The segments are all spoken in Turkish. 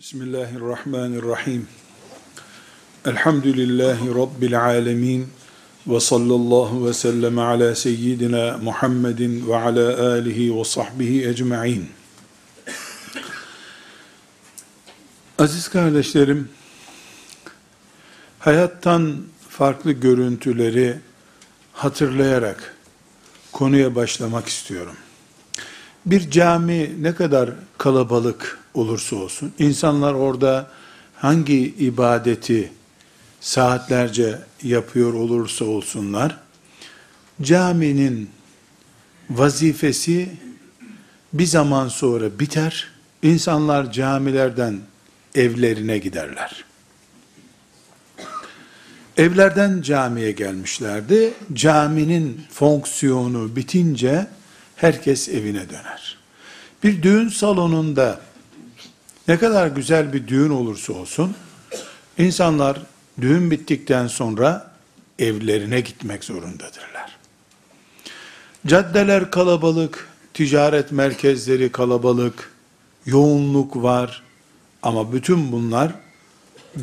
Bismillahirrahmanirrahim. Elhamdülillahi Rabbil alemin. Ve sallallahu ve sellem ala seyyidina Muhammedin ve ala alihi ve sahbihi ecma'in. Aziz kardeşlerim, hayattan farklı görüntüleri hatırlayarak konuya başlamak istiyorum. Bir cami ne kadar kalabalık olursa olsun, insanlar orada hangi ibadeti saatlerce yapıyor olursa olsunlar, caminin vazifesi bir zaman sonra biter, insanlar camilerden evlerine giderler. Evlerden camiye gelmişlerdi. Caminin fonksiyonu bitince herkes evine döner. Bir düğün salonunda ne kadar güzel bir düğün olursa olsun, insanlar düğün bittikten sonra evlerine gitmek zorundadırlar. Caddeler kalabalık, ticaret merkezleri kalabalık, yoğunluk var ama bütün bunlar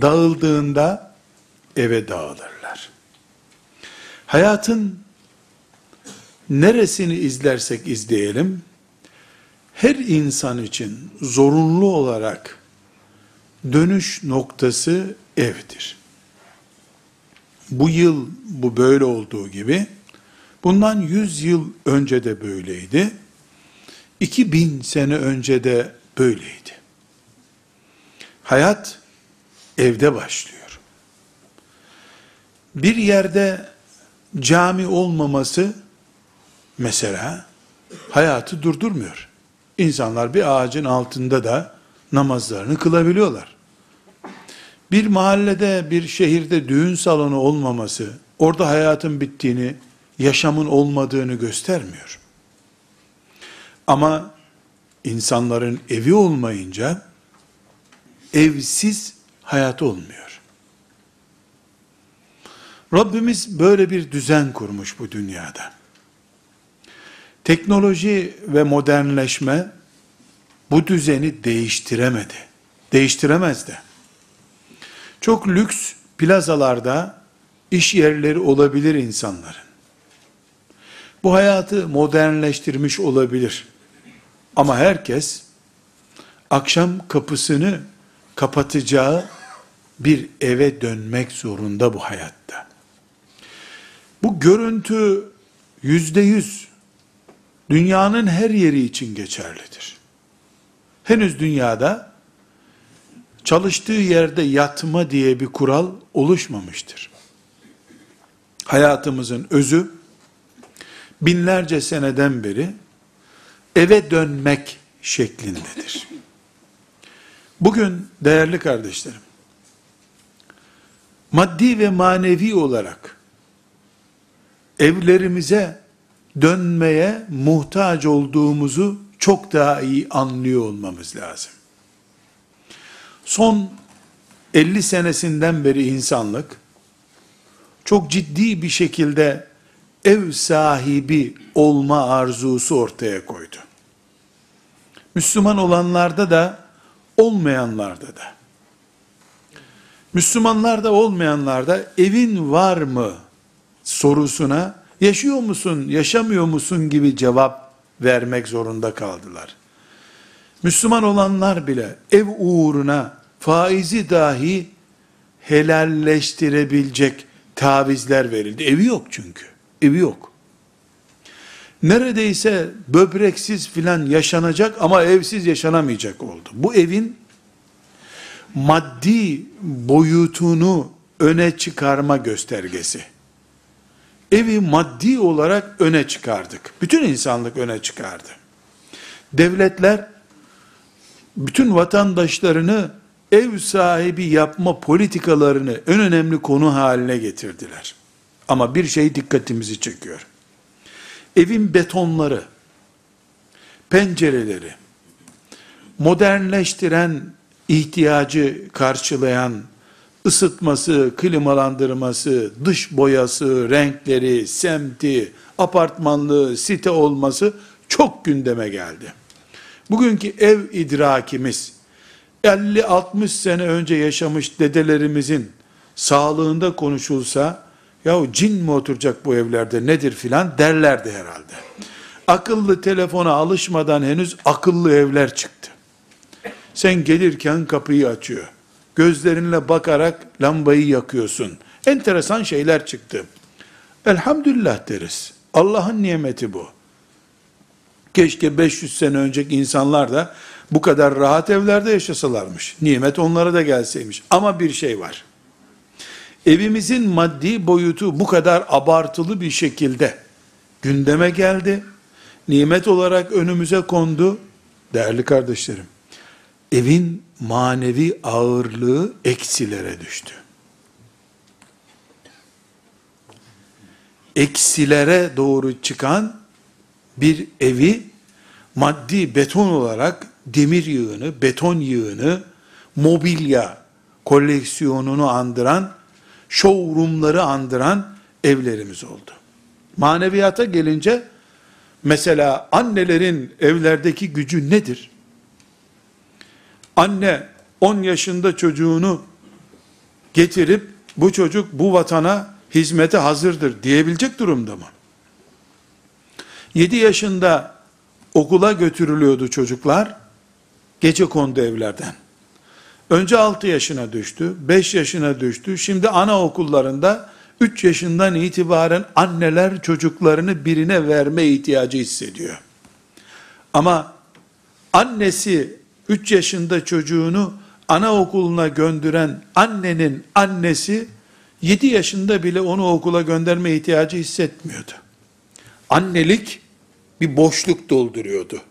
dağıldığında eve dağılırlar. Hayatın neresini izlersek izleyelim, her insan için zorunlu olarak dönüş noktası evdir. Bu yıl bu böyle olduğu gibi, bundan 100 yıl önce de böyleydi, 2000 sene önce de böyleydi. Hayat evde başlıyor. Bir yerde cami olmaması mesela hayatı durdurmuyor. İnsanlar bir ağacın altında da namazlarını kılabiliyorlar. Bir mahallede, bir şehirde düğün salonu olmaması, orada hayatın bittiğini, yaşamın olmadığını göstermiyor. Ama insanların evi olmayınca, evsiz hayat olmuyor. Rabbimiz böyle bir düzen kurmuş bu dünyada. Teknoloji ve modernleşme bu düzeni değiştiremedi. Değiştiremez de. Çok lüks plazalarda iş yerleri olabilir insanların. Bu hayatı modernleştirmiş olabilir. Ama herkes akşam kapısını kapatacağı bir eve dönmek zorunda bu hayatta. Bu görüntü yüzde yüz dünyanın her yeri için geçerlidir. Henüz dünyada çalıştığı yerde yatma diye bir kural oluşmamıştır. Hayatımızın özü binlerce seneden beri eve dönmek şeklindedir. Bugün değerli kardeşlerim, maddi ve manevi olarak evlerimize dönmeye muhtaç olduğumuzu çok daha iyi anlıyor olmamız lazım. Son 50 senesinden beri insanlık çok ciddi bir şekilde ev sahibi olma arzusu ortaya koydu. Müslüman olanlarda da olmayanlarda da. Müslümanlarda olmayanlarda evin var mı sorusuna yaşıyor musun, yaşamıyor musun gibi cevap vermek zorunda kaldılar. Müslüman olanlar bile ev uğruna faizi dahi helalleştirebilecek tavizler verildi. Evi yok çünkü. Evi yok. Neredeyse böbreksiz filan yaşanacak ama evsiz yaşanamayacak oldu. Bu evin maddi boyutunu öne çıkarma göstergesi. Evi maddi olarak öne çıkardık. Bütün insanlık öne çıkardı. Devletler bütün vatandaşlarını ev sahibi yapma politikalarını en önemli konu haline getirdiler. Ama bir şey dikkatimizi çekiyor. Evin betonları, pencereleri, modernleştiren, ihtiyacı karşılayan, ısıtması, klimalandırması, dış boyası, renkleri, semti, apartmanlı, site olması çok gündeme geldi. Bugünkü ev idrakimiz, 50-60 sene önce yaşamış dedelerimizin sağlığında konuşulsa, ya cin mi oturacak bu evlerde nedir filan derlerdi herhalde. Akıllı telefona alışmadan henüz akıllı evler çıktı. Sen gelirken kapıyı açıyor. Gözlerinle bakarak lambayı yakıyorsun. Enteresan şeyler çıktı. Elhamdülillah deriz. Allah'ın nimeti bu. Keşke 500 sene önceki insanlar da bu kadar rahat evlerde yaşasalarmış. Nimet onlara da gelseymiş. Ama bir şey var. Evimizin maddi boyutu bu kadar abartılı bir şekilde gündeme geldi. Nimet olarak önümüze kondu. Değerli kardeşlerim, evin manevi ağırlığı eksilere düştü. Eksilere doğru çıkan bir evi maddi beton olarak demir yığını, beton yığını, mobilya koleksiyonunu andıran, showroomları andıran evlerimiz oldu. Maneviyata gelince, mesela annelerin evlerdeki gücü nedir? Anne 10 yaşında çocuğunu getirip, bu çocuk bu vatana hizmete hazırdır diyebilecek durumda mı? 7 yaşında okula götürülüyordu çocuklar, gece kondu evlerden. Önce 6 yaşına düştü, 5 yaşına düştü, şimdi anaokullarında 3 yaşından itibaren anneler çocuklarını birine verme ihtiyacı hissediyor. Ama annesi 3 yaşında çocuğunu anaokuluna gönderen annenin annesi 7 yaşında bile onu okula gönderme ihtiyacı hissetmiyordu. Annelik bir boşluk dolduruyordu.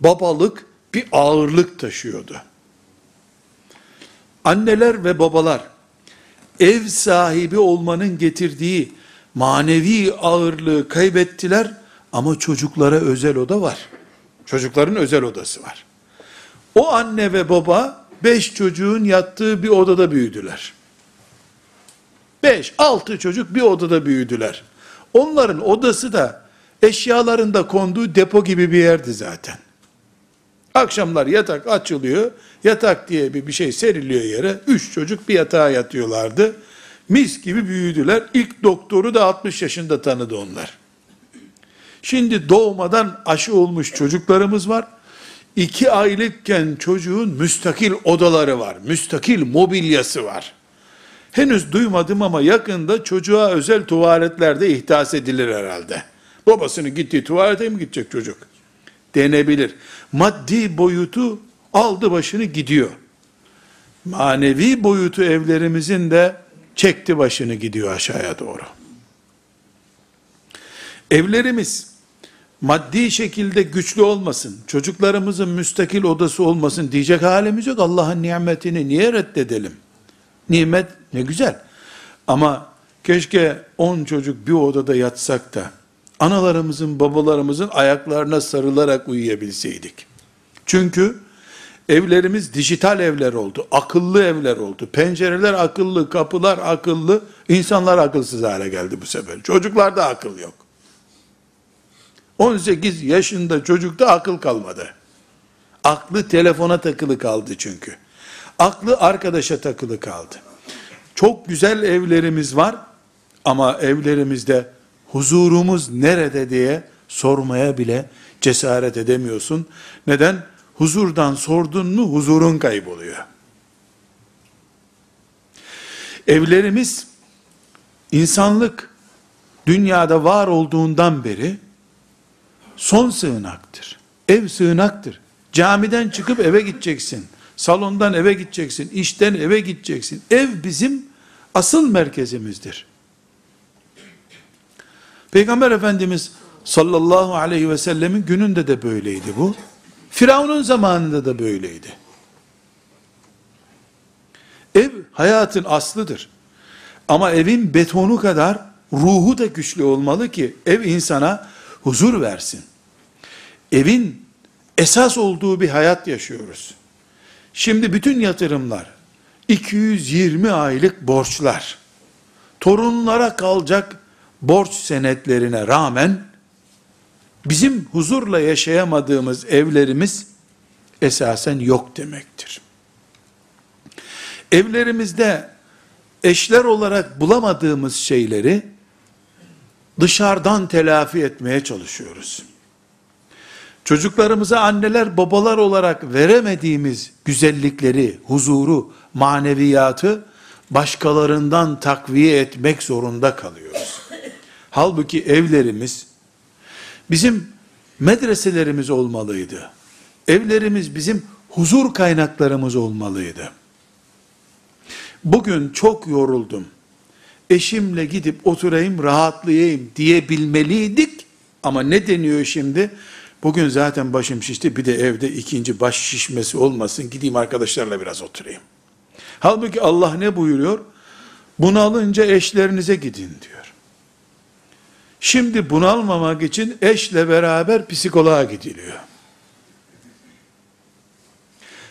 Babalık bir ağırlık taşıyordu. Anneler ve babalar ev sahibi olmanın getirdiği manevi ağırlığı kaybettiler ama çocuklara özel oda var. Çocukların özel odası var. O anne ve baba beş çocuğun yattığı bir odada büyüdüler. Beş, altı çocuk bir odada büyüdüler. Onların odası da eşyalarında konduğu depo gibi bir yerdi zaten. Akşamlar yatak açılıyor, yatak diye bir, bir şey seriliyor yere, üç çocuk bir yatağa yatıyorlardı. Mis gibi büyüdüler. İlk doktoru da 60 yaşında tanıdı onlar. Şimdi doğmadan aşı olmuş çocuklarımız var. İki aylıkken çocuğun müstakil odaları var. Müstakil mobilyası var. Henüz duymadım ama yakında çocuğa özel tuvaletlerde ihdas edilir herhalde. Babasını gittiği tuvalete mi gidecek çocuk? Denebilir. Maddi boyutu aldı başını gidiyor. Manevi boyutu evlerimizin de çekti başını gidiyor aşağıya doğru. Evlerimiz maddi şekilde güçlü olmasın, çocuklarımızın müstakil odası olmasın diyecek halimiz yok. Allah'ın nimetini niye reddedelim? Nimet ne güzel. Ama keşke on çocuk bir odada yatsak da analarımızın, babalarımızın ayaklarına sarılarak uyuyabilseydik. Çünkü evlerimiz dijital evler oldu, akıllı evler oldu. Pencereler akıllı, kapılar akıllı, insanlar akılsız hale geldi bu sefer. Çocuklarda akıl yok. 18 yaşında çocukta akıl kalmadı. Aklı telefona takılı kaldı çünkü. Aklı arkadaşa takılı kaldı. Çok güzel evlerimiz var ama evlerimizde huzurumuz nerede diye sormaya bile cesaret edemiyorsun. Neden? Huzurdan sordun mu huzurun kayboluyor. Evlerimiz insanlık dünyada var olduğundan beri son sığınaktır. Ev sığınaktır. Camiden çıkıp eve gideceksin. Salondan eve gideceksin. işten eve gideceksin. Ev bizim asıl merkezimizdir. Peygamber Efendimiz sallallahu aleyhi ve sellemin gününde de böyleydi bu. Firavun'un zamanında da böyleydi. Ev hayatın aslıdır. Ama evin betonu kadar ruhu da güçlü olmalı ki ev insana huzur versin. Evin esas olduğu bir hayat yaşıyoruz. Şimdi bütün yatırımlar, 220 aylık borçlar, torunlara kalacak borç senetlerine rağmen bizim huzurla yaşayamadığımız evlerimiz esasen yok demektir. Evlerimizde eşler olarak bulamadığımız şeyleri dışarıdan telafi etmeye çalışıyoruz. Çocuklarımıza anneler babalar olarak veremediğimiz güzellikleri, huzuru, maneviyatı başkalarından takviye etmek zorunda kalıyoruz. Halbuki evlerimiz bizim medreselerimiz olmalıydı. Evlerimiz bizim huzur kaynaklarımız olmalıydı. Bugün çok yoruldum. Eşimle gidip oturayım, rahatlayayım diyebilmeliydik. Ama ne deniyor şimdi? Bugün zaten başım şişti bir de evde ikinci baş şişmesi olmasın gideyim arkadaşlarla biraz oturayım. Halbuki Allah ne buyuruyor? Bunalınca eşlerinize gidin diyor. Şimdi bunalmamak için eşle beraber psikoloğa gidiliyor.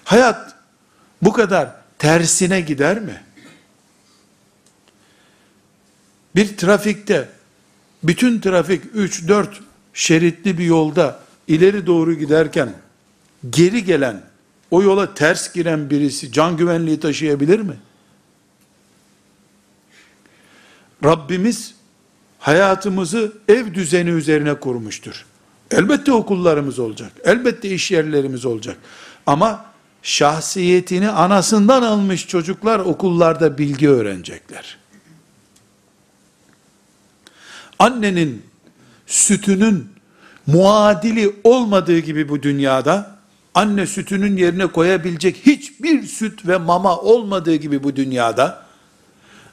Hayat bu kadar tersine gider mi? Bir trafikte bütün trafik 3-4 şeritli bir yolda ileri doğru giderken geri gelen o yola ters giren birisi can güvenliği taşıyabilir mi? Rabbimiz hayatımızı ev düzeni üzerine kurmuştur. Elbette okullarımız olacak. Elbette iş yerlerimiz olacak. Ama şahsiyetini anasından almış çocuklar okullarda bilgi öğrenecekler. Annenin sütünün muadili olmadığı gibi bu dünyada anne sütünün yerine koyabilecek hiçbir süt ve mama olmadığı gibi bu dünyada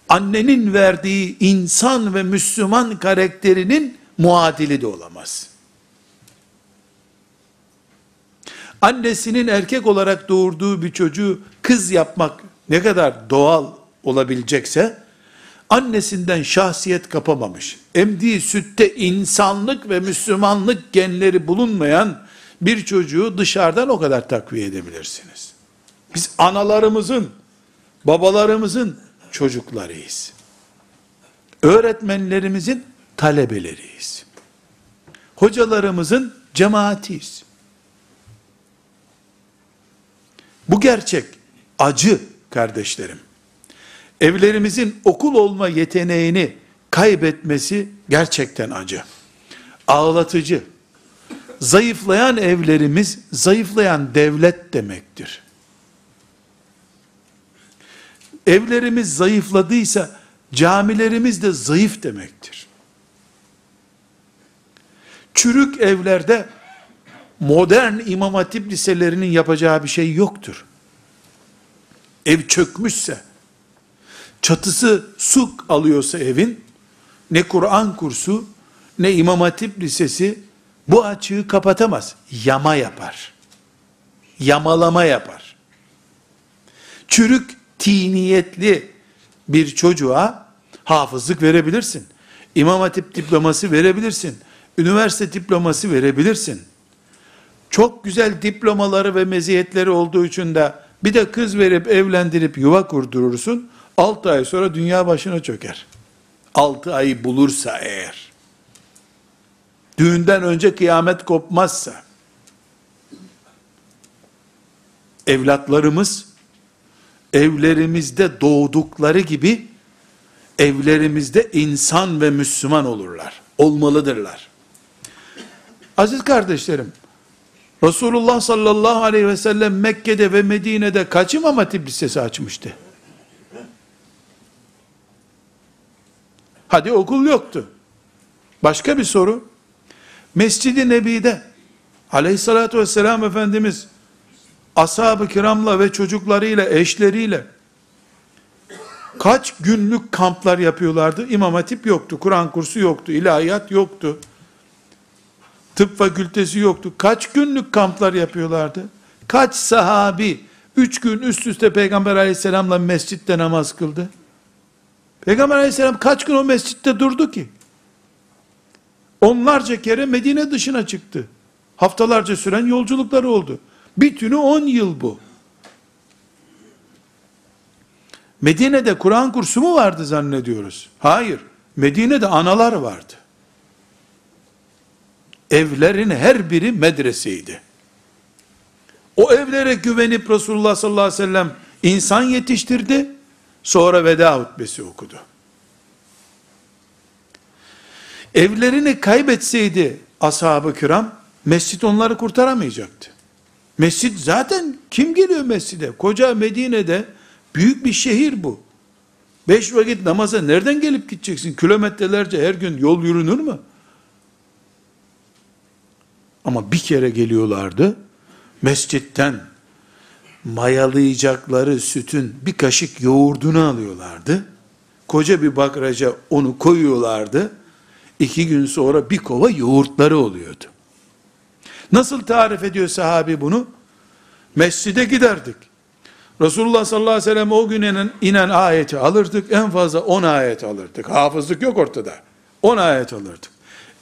annenin verdiği insan ve Müslüman karakterinin muadili de olamaz. Annesinin erkek olarak doğurduğu bir çocuğu kız yapmak ne kadar doğal olabilecekse, annesinden şahsiyet kapamamış, emdiği sütte insanlık ve Müslümanlık genleri bulunmayan bir çocuğu dışarıdan o kadar takviye edebilirsiniz. Biz analarımızın, babalarımızın çocuklarıyız. Öğretmenlerimizin talebeleriyiz. Hocalarımızın cemaatiyiz. Bu gerçek acı kardeşlerim. Evlerimizin okul olma yeteneğini kaybetmesi gerçekten acı. Ağlatıcı. Zayıflayan evlerimiz, zayıflayan devlet demektir. Evlerimiz zayıfladıysa, camilerimiz de zayıf demektir. Çürük evlerde modern imam hatip liselerinin yapacağı bir şey yoktur. Ev çökmüşse, çatısı su alıyorsa evin, ne Kur'an kursu, ne imam hatip lisesi bu açığı kapatamaz. Yama yapar. Yamalama yapar. Çürük, tiniyetli bir çocuğa hafızlık verebilirsin. İmam hatip diploması verebilirsin. Üniversite diploması verebilirsin çok güzel diplomaları ve meziyetleri olduğu için de bir de kız verip evlendirip yuva kurdurursun. 6 ay sonra dünya başına çöker. 6 ayı bulursa eğer. Düğünden önce kıyamet kopmazsa. Evlatlarımız evlerimizde doğdukları gibi evlerimizde insan ve Müslüman olurlar. Olmalıdırlar. Aziz kardeşlerim, Resulullah sallallahu aleyhi ve sellem Mekke'de ve Medine'de kaç imam hatip lisesi açmıştı? Hadi okul yoktu. Başka bir soru. Mescid-i Nebi'de aleyhissalatü vesselam Efendimiz ashab-ı kiramla ve çocuklarıyla, eşleriyle kaç günlük kamplar yapıyorlardı? İmam hatip yoktu, Kur'an kursu yoktu, ilahiyat yoktu. Tıp fakültesi yoktu. Kaç günlük kamplar yapıyorlardı? Kaç sahabi üç gün üst üste Peygamber aleyhisselamla mescitte namaz kıldı? Peygamber aleyhisselam kaç gün o mescitte durdu ki? Onlarca kere Medine dışına çıktı. Haftalarca süren yolculukları oldu. Bütünü on yıl bu. Medine'de Kur'an kursu mu vardı zannediyoruz? Hayır. Medine'de analar vardı evlerin her biri medreseydi. O evlere güvenip Resulullah sallallahu aleyhi ve sellem İnsan yetiştirdi, sonra veda hutbesi okudu. Evlerini kaybetseydi ashab-ı kiram, mescit onları kurtaramayacaktı. Mescit zaten kim geliyor mescide? Koca Medine'de büyük bir şehir bu. Beş vakit namaza nereden gelip gideceksin? Kilometrelerce her gün yol yürünür mü? Ama bir kere geliyorlardı. Mescitten mayalayacakları sütün bir kaşık yoğurdunu alıyorlardı. Koca bir bakraja onu koyuyorlardı. İki gün sonra bir kova yoğurtları oluyordu. Nasıl tarif ediyor sahabi bunu? Mescide giderdik. Resulullah sallallahu aleyhi ve sellem o gün inen, inen ayeti alırdık. En fazla 10 ayet alırdık. Hafızlık yok ortada. 10 ayet alırdık.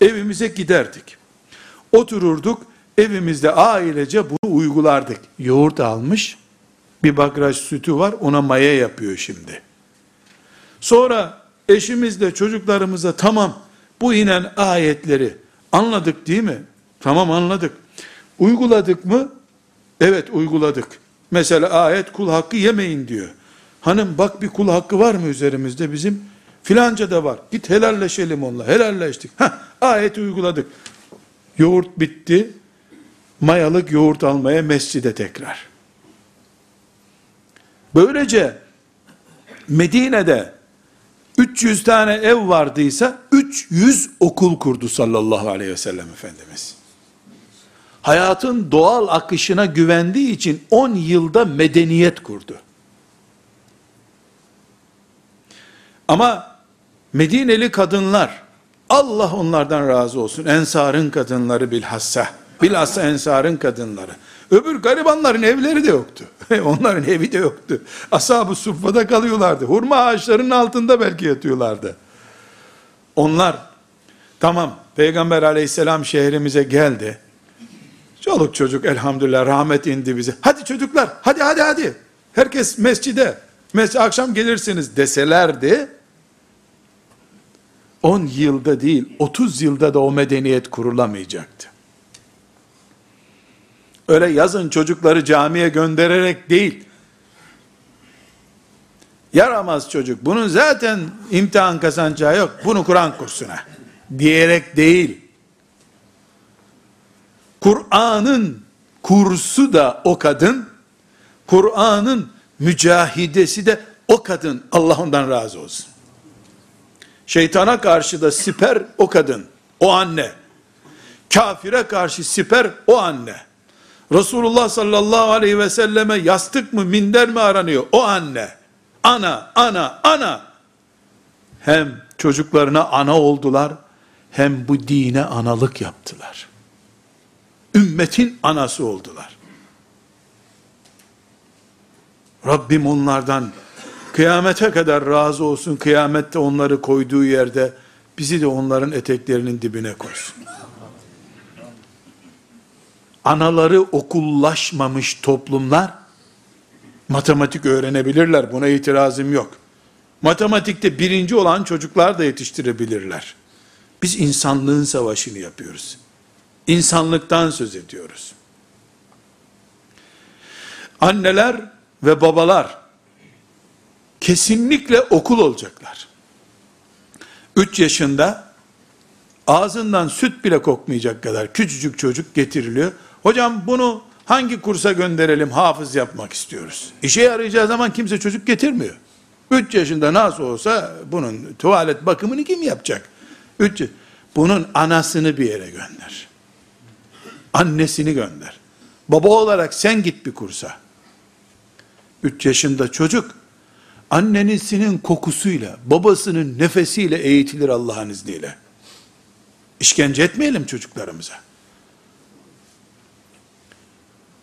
Evimize giderdik. Otururduk. Evimizde ailece bunu uygulardık. Yoğurt almış. Bir bakraj sütü var. Ona maya yapıyor şimdi. Sonra eşimizle çocuklarımıza tamam bu inen ayetleri anladık değil mi? Tamam anladık. Uyguladık mı? Evet uyguladık. Mesela ayet kul hakkı yemeyin diyor. Hanım bak bir kul hakkı var mı üzerimizde bizim? Filanca da var. Git helalleşelim onunla. Helalleştik. Heh, ayeti uyguladık. Yoğurt bitti. Mayalık yoğurt almaya mescide tekrar. Böylece Medine'de 300 tane ev vardıysa 300 okul kurdu sallallahu aleyhi ve sellem Efendimiz. Hayatın doğal akışına güvendiği için 10 yılda medeniyet kurdu. Ama Medineli kadınlar, Allah onlardan razı olsun, ensarın kadınları bilhassa, bilhassa ensarın kadınları, Öbür garibanların evleri de yoktu. Onların evi de yoktu. Ashab-ı suffada kalıyorlardı. Hurma ağaçlarının altında belki yatıyorlardı. Onlar, tamam Peygamber aleyhisselam şehrimize geldi. Çoluk çocuk elhamdülillah rahmet indi bize. Hadi çocuklar, hadi hadi hadi. Herkes mescide, mes akşam gelirsiniz deselerdi, 10 yılda değil, 30 yılda da o medeniyet kurulamayacaktı. Öyle yazın çocukları camiye göndererek değil. Yaramaz çocuk. Bunun zaten imtihan kazanacağı yok. Bunu Kur'an kursuna. Diyerek değil. Kur'an'ın kursu da o kadın. Kur'an'ın mücahidesi de o kadın. Allah ondan razı olsun. Şeytana karşı da siper o kadın. O anne. Kafire karşı siper o anne. Resulullah sallallahu aleyhi ve selleme yastık mı minder mi aranıyor? O anne. Ana, ana, ana. Hem çocuklarına ana oldular, hem bu dine analık yaptılar. Ümmetin anası oldular. Rabbim onlardan kıyamete kadar razı olsun. Kıyamette onları koyduğu yerde bizi de onların eteklerinin dibine koysun anaları okullaşmamış toplumlar matematik öğrenebilirler. Buna itirazım yok. Matematikte birinci olan çocuklar da yetiştirebilirler. Biz insanlığın savaşını yapıyoruz. İnsanlıktan söz ediyoruz. Anneler ve babalar kesinlikle okul olacaklar. 3 yaşında ağzından süt bile kokmayacak kadar küçücük çocuk getiriliyor. Hocam bunu hangi kursa gönderelim hafız yapmak istiyoruz. İşe yarayacağı zaman kimse çocuk getirmiyor. 3 yaşında nasıl olsa bunun tuvalet bakımını kim yapacak? 3 Bunun anasını bir yere gönder. Annesini gönder. Baba olarak sen git bir kursa. 3 yaşında çocuk annenisinin kokusuyla, babasının nefesiyle eğitilir Allah'ın izniyle. İşkence etmeyelim çocuklarımıza.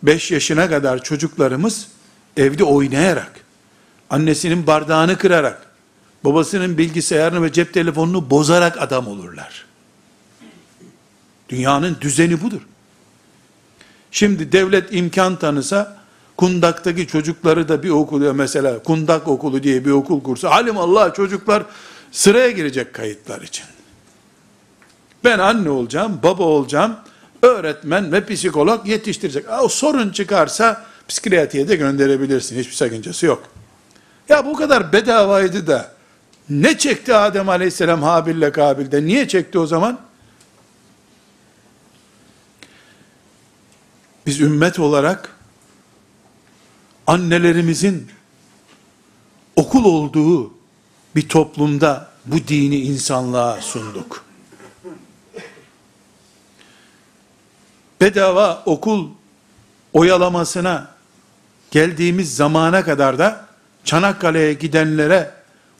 5 yaşına kadar çocuklarımız evde oynayarak, annesinin bardağını kırarak, babasının bilgisayarını ve cep telefonunu bozarak adam olurlar. Dünyanın düzeni budur. Şimdi devlet imkan tanısa, kundaktaki çocukları da bir okuluyor mesela, kundak okulu diye bir okul kursa, alim Allah çocuklar sıraya girecek kayıtlar için. Ben anne olacağım, baba olacağım, öğretmen ve psikolog yetiştirecek. O sorun çıkarsa Psikiyatriye de gönderebilirsin. Hiçbir sakıncası yok. Ya bu kadar bedavaydı da ne çekti Adem aleyhisselam Habil'le Kabil'de? Niye çekti o zaman? Biz ümmet olarak annelerimizin okul olduğu bir toplumda bu dini insanlığa sunduk. Bedava okul oyalamasına geldiğimiz zamana kadar da Çanakkale'ye gidenlere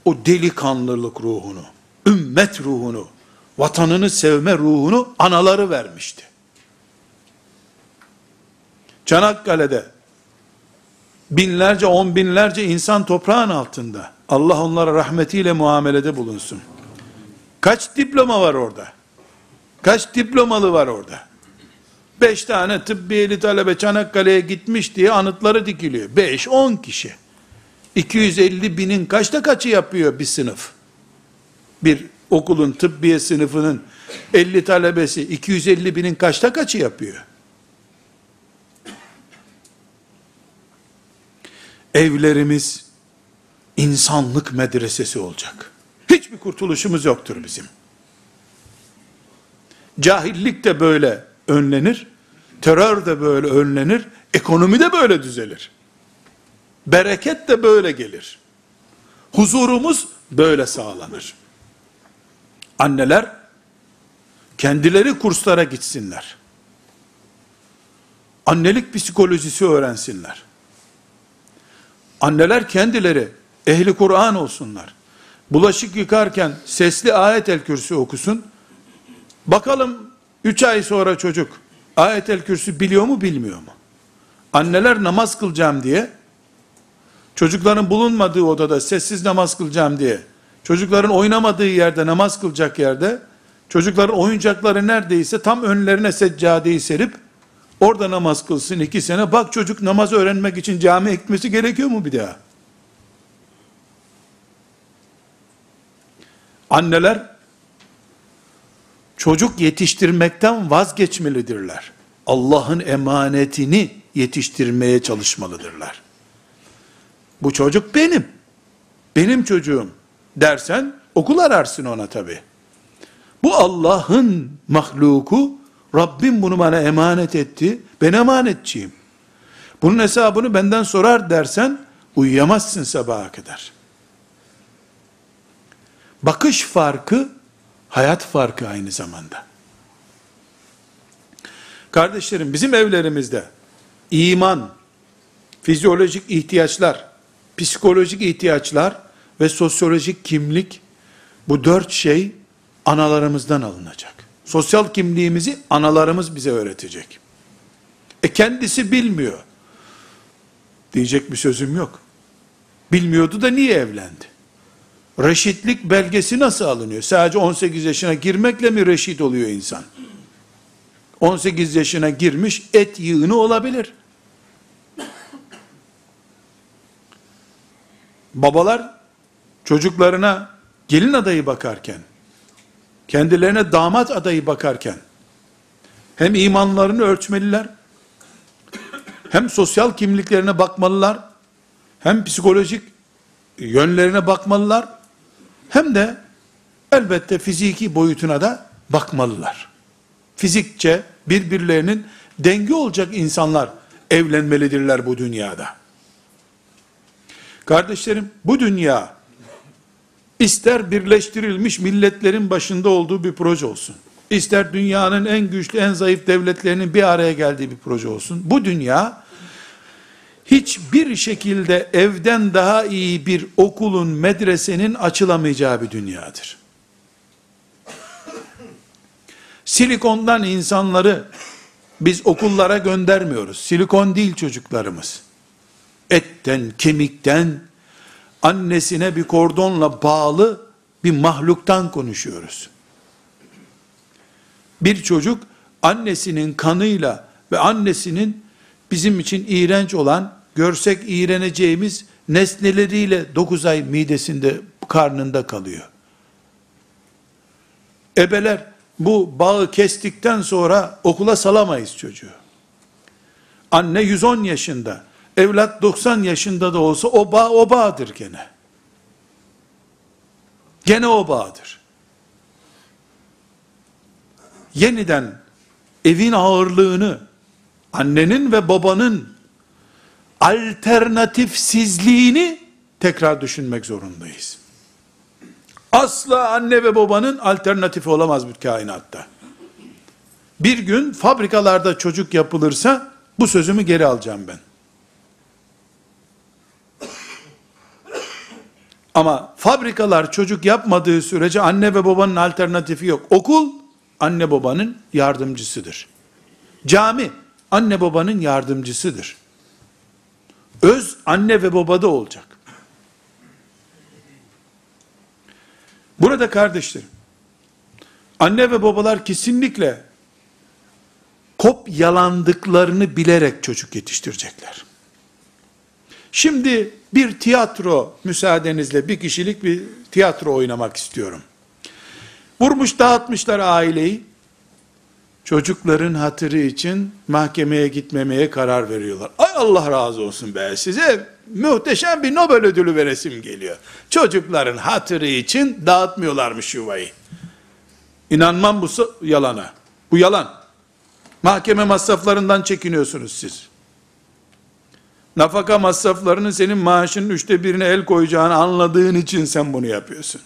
o delikanlılık ruhunu, ümmet ruhunu, vatanını sevme ruhunu anaları vermişti. Çanakkale'de binlerce, on binlerce insan toprağın altında. Allah onlara rahmetiyle muamelede bulunsun. Kaç diploma var orada? Kaç diplomalı var orada? Beş tane tıbbiyeli talebe Çanakkale'ye gitmiş diye anıtları dikiliyor. Beş, on kişi. 250 binin kaçta kaçı yapıyor bir sınıf? Bir okulun tıbbiye sınıfının 50 talebesi 250 binin kaçta kaçı yapıyor? Evlerimiz insanlık medresesi olacak. Hiçbir kurtuluşumuz yoktur bizim. Cahillik de böyle önlenir, terör de böyle önlenir, ekonomi de böyle düzelir. Bereket de böyle gelir. Huzurumuz böyle sağlanır. Anneler kendileri kurslara gitsinler. Annelik psikolojisi öğrensinler. Anneler kendileri ehli Kur'an olsunlar. Bulaşık yıkarken sesli ayet el kürsü okusun. Bakalım 3 ay sonra çocuk ayet el kürsü biliyor mu bilmiyor mu? Anneler namaz kılacağım diye çocukların bulunmadığı odada sessiz namaz kılacağım diye, çocukların oynamadığı yerde, namaz kılacak yerde, çocukların oyuncakları neredeyse tam önlerine seccadeyi serip, orada namaz kılsın iki sene, bak çocuk namaz öğrenmek için cami gitmesi gerekiyor mu bir daha? Anneler, çocuk yetiştirmekten vazgeçmelidirler. Allah'ın emanetini yetiştirmeye çalışmalıdırlar bu çocuk benim. Benim çocuğum dersen okul ararsın ona tabi. Bu Allah'ın mahluku, Rabbim bunu bana emanet etti, ben emanetçiyim. Bunun hesabını benden sorar dersen, uyuyamazsın sabaha kadar. Bakış farkı, hayat farkı aynı zamanda. Kardeşlerim, bizim evlerimizde, iman, fizyolojik ihtiyaçlar, psikolojik ihtiyaçlar ve sosyolojik kimlik bu dört şey analarımızdan alınacak. Sosyal kimliğimizi analarımız bize öğretecek. E kendisi bilmiyor. Diyecek bir sözüm yok. Bilmiyordu da niye evlendi? Reşitlik belgesi nasıl alınıyor? Sadece 18 yaşına girmekle mi reşit oluyor insan? 18 yaşına girmiş et yığını olabilir. babalar çocuklarına gelin adayı bakarken, kendilerine damat adayı bakarken, hem imanlarını ölçmeliler, hem sosyal kimliklerine bakmalılar, hem psikolojik yönlerine bakmalılar, hem de elbette fiziki boyutuna da bakmalılar. Fizikçe birbirlerinin denge olacak insanlar evlenmelidirler bu dünyada. Kardeşlerim bu dünya ister birleştirilmiş milletlerin başında olduğu bir proje olsun. İster dünyanın en güçlü en zayıf devletlerinin bir araya geldiği bir proje olsun. Bu dünya hiçbir şekilde evden daha iyi bir okulun, medresenin açılamayacağı bir dünyadır. Silikondan insanları biz okullara göndermiyoruz. Silikon değil çocuklarımız etten, kemikten, annesine bir kordonla bağlı bir mahluktan konuşuyoruz. Bir çocuk annesinin kanıyla ve annesinin bizim için iğrenç olan, görsek iğreneceğimiz nesneleriyle 9 ay midesinde, karnında kalıyor. Ebeler bu bağı kestikten sonra okula salamayız çocuğu. Anne 110 yaşında, evlat 90 yaşında da olsa o bağ o bağdır gene. Gene o bağdır. Yeniden evin ağırlığını annenin ve babanın alternatifsizliğini tekrar düşünmek zorundayız. Asla anne ve babanın alternatifi olamaz bu kainatta. Bir gün fabrikalarda çocuk yapılırsa bu sözümü geri alacağım ben. Ama fabrikalar çocuk yapmadığı sürece anne ve babanın alternatifi yok. Okul anne babanın yardımcısıdır. Cami anne babanın yardımcısıdır. Öz anne ve babada olacak. Burada kardeşlerim, anne ve babalar kesinlikle kop yalandıklarını bilerek çocuk yetiştirecekler. Şimdi bir tiyatro müsaadenizle bir kişilik bir tiyatro oynamak istiyorum. Vurmuş dağıtmışlar aileyi. Çocukların hatırı için mahkemeye gitmemeye karar veriyorlar. Ay Allah razı olsun be size muhteşem bir Nobel ödülü veresim geliyor. Çocukların hatırı için dağıtmıyorlarmış yuvayı. İnanmam bu yalana. Bu yalan. Mahkeme masraflarından çekiniyorsunuz siz. Nafaka masraflarının senin maaşının üçte birine el koyacağını anladığın için sen bunu yapıyorsun.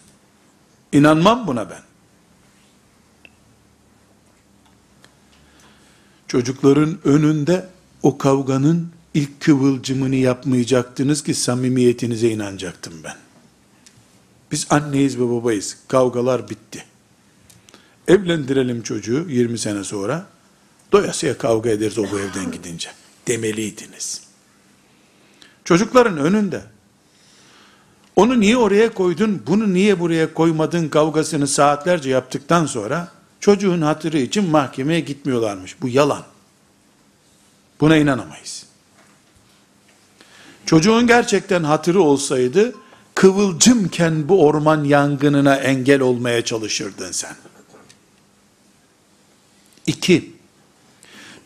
İnanmam buna ben. Çocukların önünde o kavganın ilk kıvılcımını yapmayacaktınız ki samimiyetinize inanacaktım ben. Biz anneyiz ve babayız. Kavgalar bitti. Evlendirelim çocuğu 20 sene sonra. Doyasıya kavga ederiz o bu evden gidince. Demeliydiniz. Çocukların önünde. Onu niye oraya koydun, bunu niye buraya koymadın kavgasını saatlerce yaptıktan sonra çocuğun hatırı için mahkemeye gitmiyorlarmış. Bu yalan. Buna inanamayız. Çocuğun gerçekten hatırı olsaydı kıvılcımken bu orman yangınına engel olmaya çalışırdın sen. İki,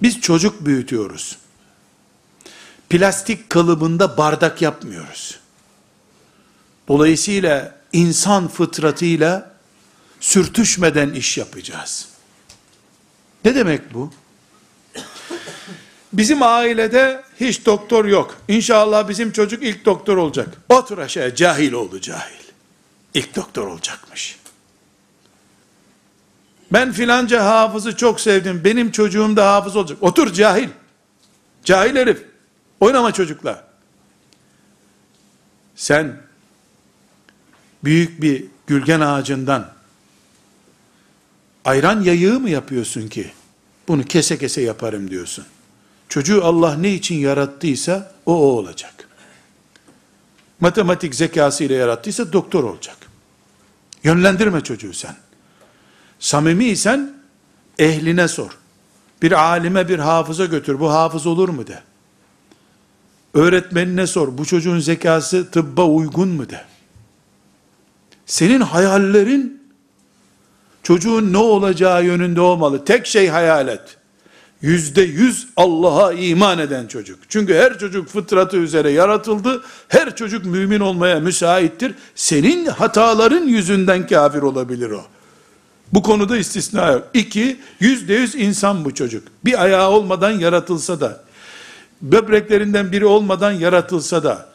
biz çocuk büyütüyoruz. Plastik kalıbında bardak yapmıyoruz. Dolayısıyla insan fıtratıyla sürtüşmeden iş yapacağız. Ne demek bu? Bizim ailede hiç doktor yok. İnşallah bizim çocuk ilk doktor olacak. Otur aşağıya cahil oldu cahil. İlk doktor olacakmış. Ben filanca hafızı çok sevdim. Benim çocuğum da hafız olacak. Otur cahil. Cahil herif. Oynama çocukla. Sen büyük bir gülgen ağacından ayran yayığı mı yapıyorsun ki? Bunu kese kese yaparım diyorsun. Çocuğu Allah ne için yarattıysa o o olacak. Matematik zekası ile yarattıysa doktor olacak. Yönlendirme çocuğu sen. Samimiysen ehline sor. Bir alime bir hafıza götür. Bu hafız olur mu de. Öğretmenine sor. Bu çocuğun zekası tıbba uygun mu de. Senin hayallerin çocuğun ne olacağı yönünde olmalı. Tek şey hayal et. Yüzde yüz Allah'a iman eden çocuk. Çünkü her çocuk fıtratı üzere yaratıldı. Her çocuk mümin olmaya müsaittir. Senin hataların yüzünden kafir olabilir o. Bu konuda istisna yok. İki, yüzde yüz insan bu çocuk. Bir ayağı olmadan yaratılsa da, böbreklerinden biri olmadan yaratılsa da,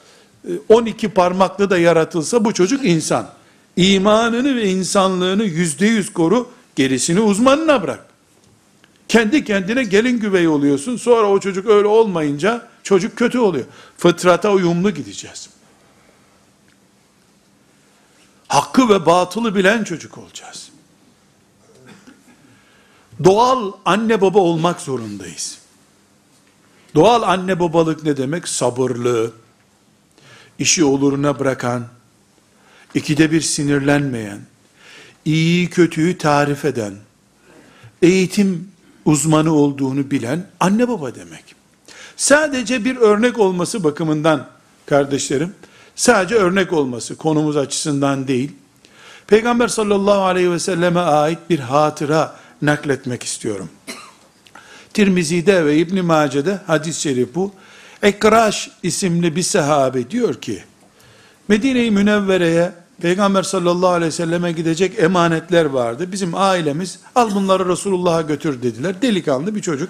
12 parmaklı da yaratılsa bu çocuk insan. İmanını ve insanlığını yüzde yüz koru, gerisini uzmanına bırak. Kendi kendine gelin güvey oluyorsun, sonra o çocuk öyle olmayınca, çocuk kötü oluyor. Fıtrata uyumlu gideceğiz. Hakkı ve batılı bilen çocuk olacağız doğal anne baba olmak zorundayız. Doğal anne babalık ne demek? Sabırlı, işi oluruna bırakan, ikide bir sinirlenmeyen, iyi kötüyü tarif eden, eğitim uzmanı olduğunu bilen anne baba demek. Sadece bir örnek olması bakımından kardeşlerim, sadece örnek olması konumuz açısından değil, Peygamber sallallahu aleyhi ve selleme ait bir hatıra nakletmek istiyorum. Tirmizi'de ve İbn Mace'de hadis-i şerif bu. Ekraş isimli bir sahabe diyor ki, Medine-i Münevvere'ye Peygamber sallallahu aleyhi ve selleme gidecek emanetler vardı. Bizim ailemiz al bunları Resulullah'a götür dediler. Delikanlı bir çocuk.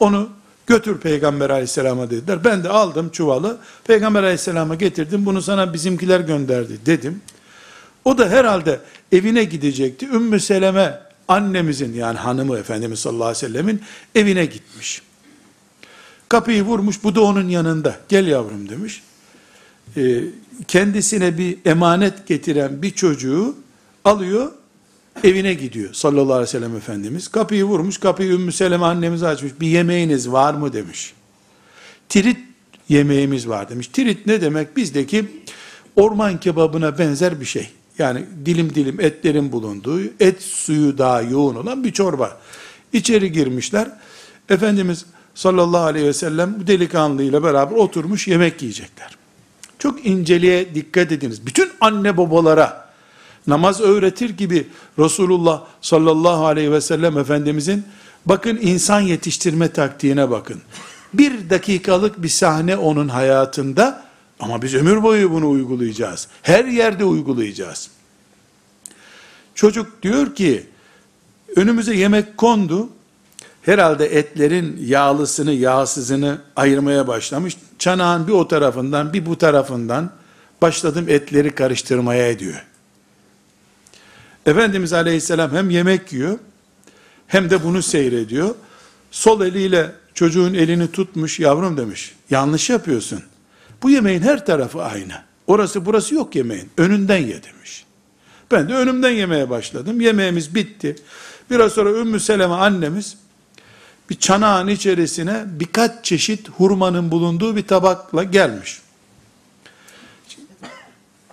Onu götür Peygamber aleyhisselama dediler. Ben de aldım çuvalı. Peygamber aleyhisselama getirdim. Bunu sana bizimkiler gönderdi dedim. O da herhalde evine gidecekti. Ümmü Seleme annemizin yani hanımı Efendimiz sallallahu aleyhi ve sellemin evine gitmiş. Kapıyı vurmuş bu da onun yanında. Gel yavrum demiş. Ee, kendisine bir emanet getiren bir çocuğu alıyor evine gidiyor sallallahu aleyhi ve sellem Efendimiz. Kapıyı vurmuş kapıyı Ümmü Seleme annemiz açmış. Bir yemeğiniz var mı demiş. Tirit yemeğimiz var demiş. Tirit ne demek? Bizdeki orman kebabına benzer bir şey. Yani dilim dilim etlerin bulunduğu, et suyu daha yoğun olan bir çorba. İçeri girmişler. Efendimiz sallallahu aleyhi ve sellem bu delikanlıyla beraber oturmuş yemek yiyecekler. Çok inceliğe dikkat ediniz. Bütün anne babalara namaz öğretir gibi Resulullah sallallahu aleyhi ve sellem Efendimizin bakın insan yetiştirme taktiğine bakın. Bir dakikalık bir sahne onun hayatında ama biz ömür boyu bunu uygulayacağız. Her yerde uygulayacağız. Çocuk diyor ki önümüze yemek kondu. Herhalde etlerin yağlısını, yağsızını ayırmaya başlamış. Çanağın bir o tarafından, bir bu tarafından başladım etleri karıştırmaya diyor. Efendimiz Aleyhisselam hem yemek yiyor, hem de bunu seyrediyor. Sol eliyle çocuğun elini tutmuş, yavrum demiş, yanlış yapıyorsun. Bu yemeğin her tarafı aynı. Orası burası yok yemeğin. Önünden ye demiş. Ben de önümden yemeye başladım. Yemeğimiz bitti. Biraz sonra Ümmü Seleme annemiz bir çanağın içerisine birkaç çeşit hurmanın bulunduğu bir tabakla gelmiş.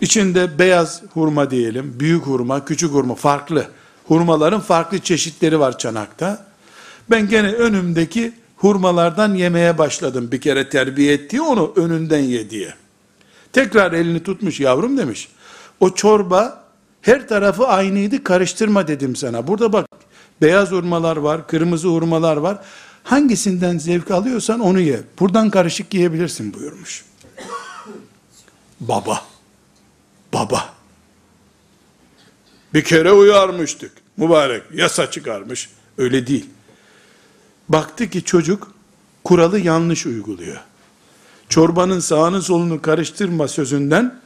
İçinde beyaz hurma diyelim, büyük hurma, küçük hurma, farklı. Hurmaların farklı çeşitleri var çanakta. Ben gene önümdeki hurmalardan yemeye başladım. Bir kere terbiye ettiği onu önünden ye diye. Tekrar elini tutmuş yavrum demiş. O çorba her tarafı aynıydı karıştırma dedim sana. Burada bak beyaz hurmalar var, kırmızı hurmalar var. Hangisinden zevk alıyorsan onu ye. Buradan karışık yiyebilirsin buyurmuş. Baba. Baba. Bir kere uyarmıştık. Mübarek yasa çıkarmış. Öyle değil. Baktı ki çocuk kuralı yanlış uyguluyor. Çorbanın sağını solunu karıştırma sözünden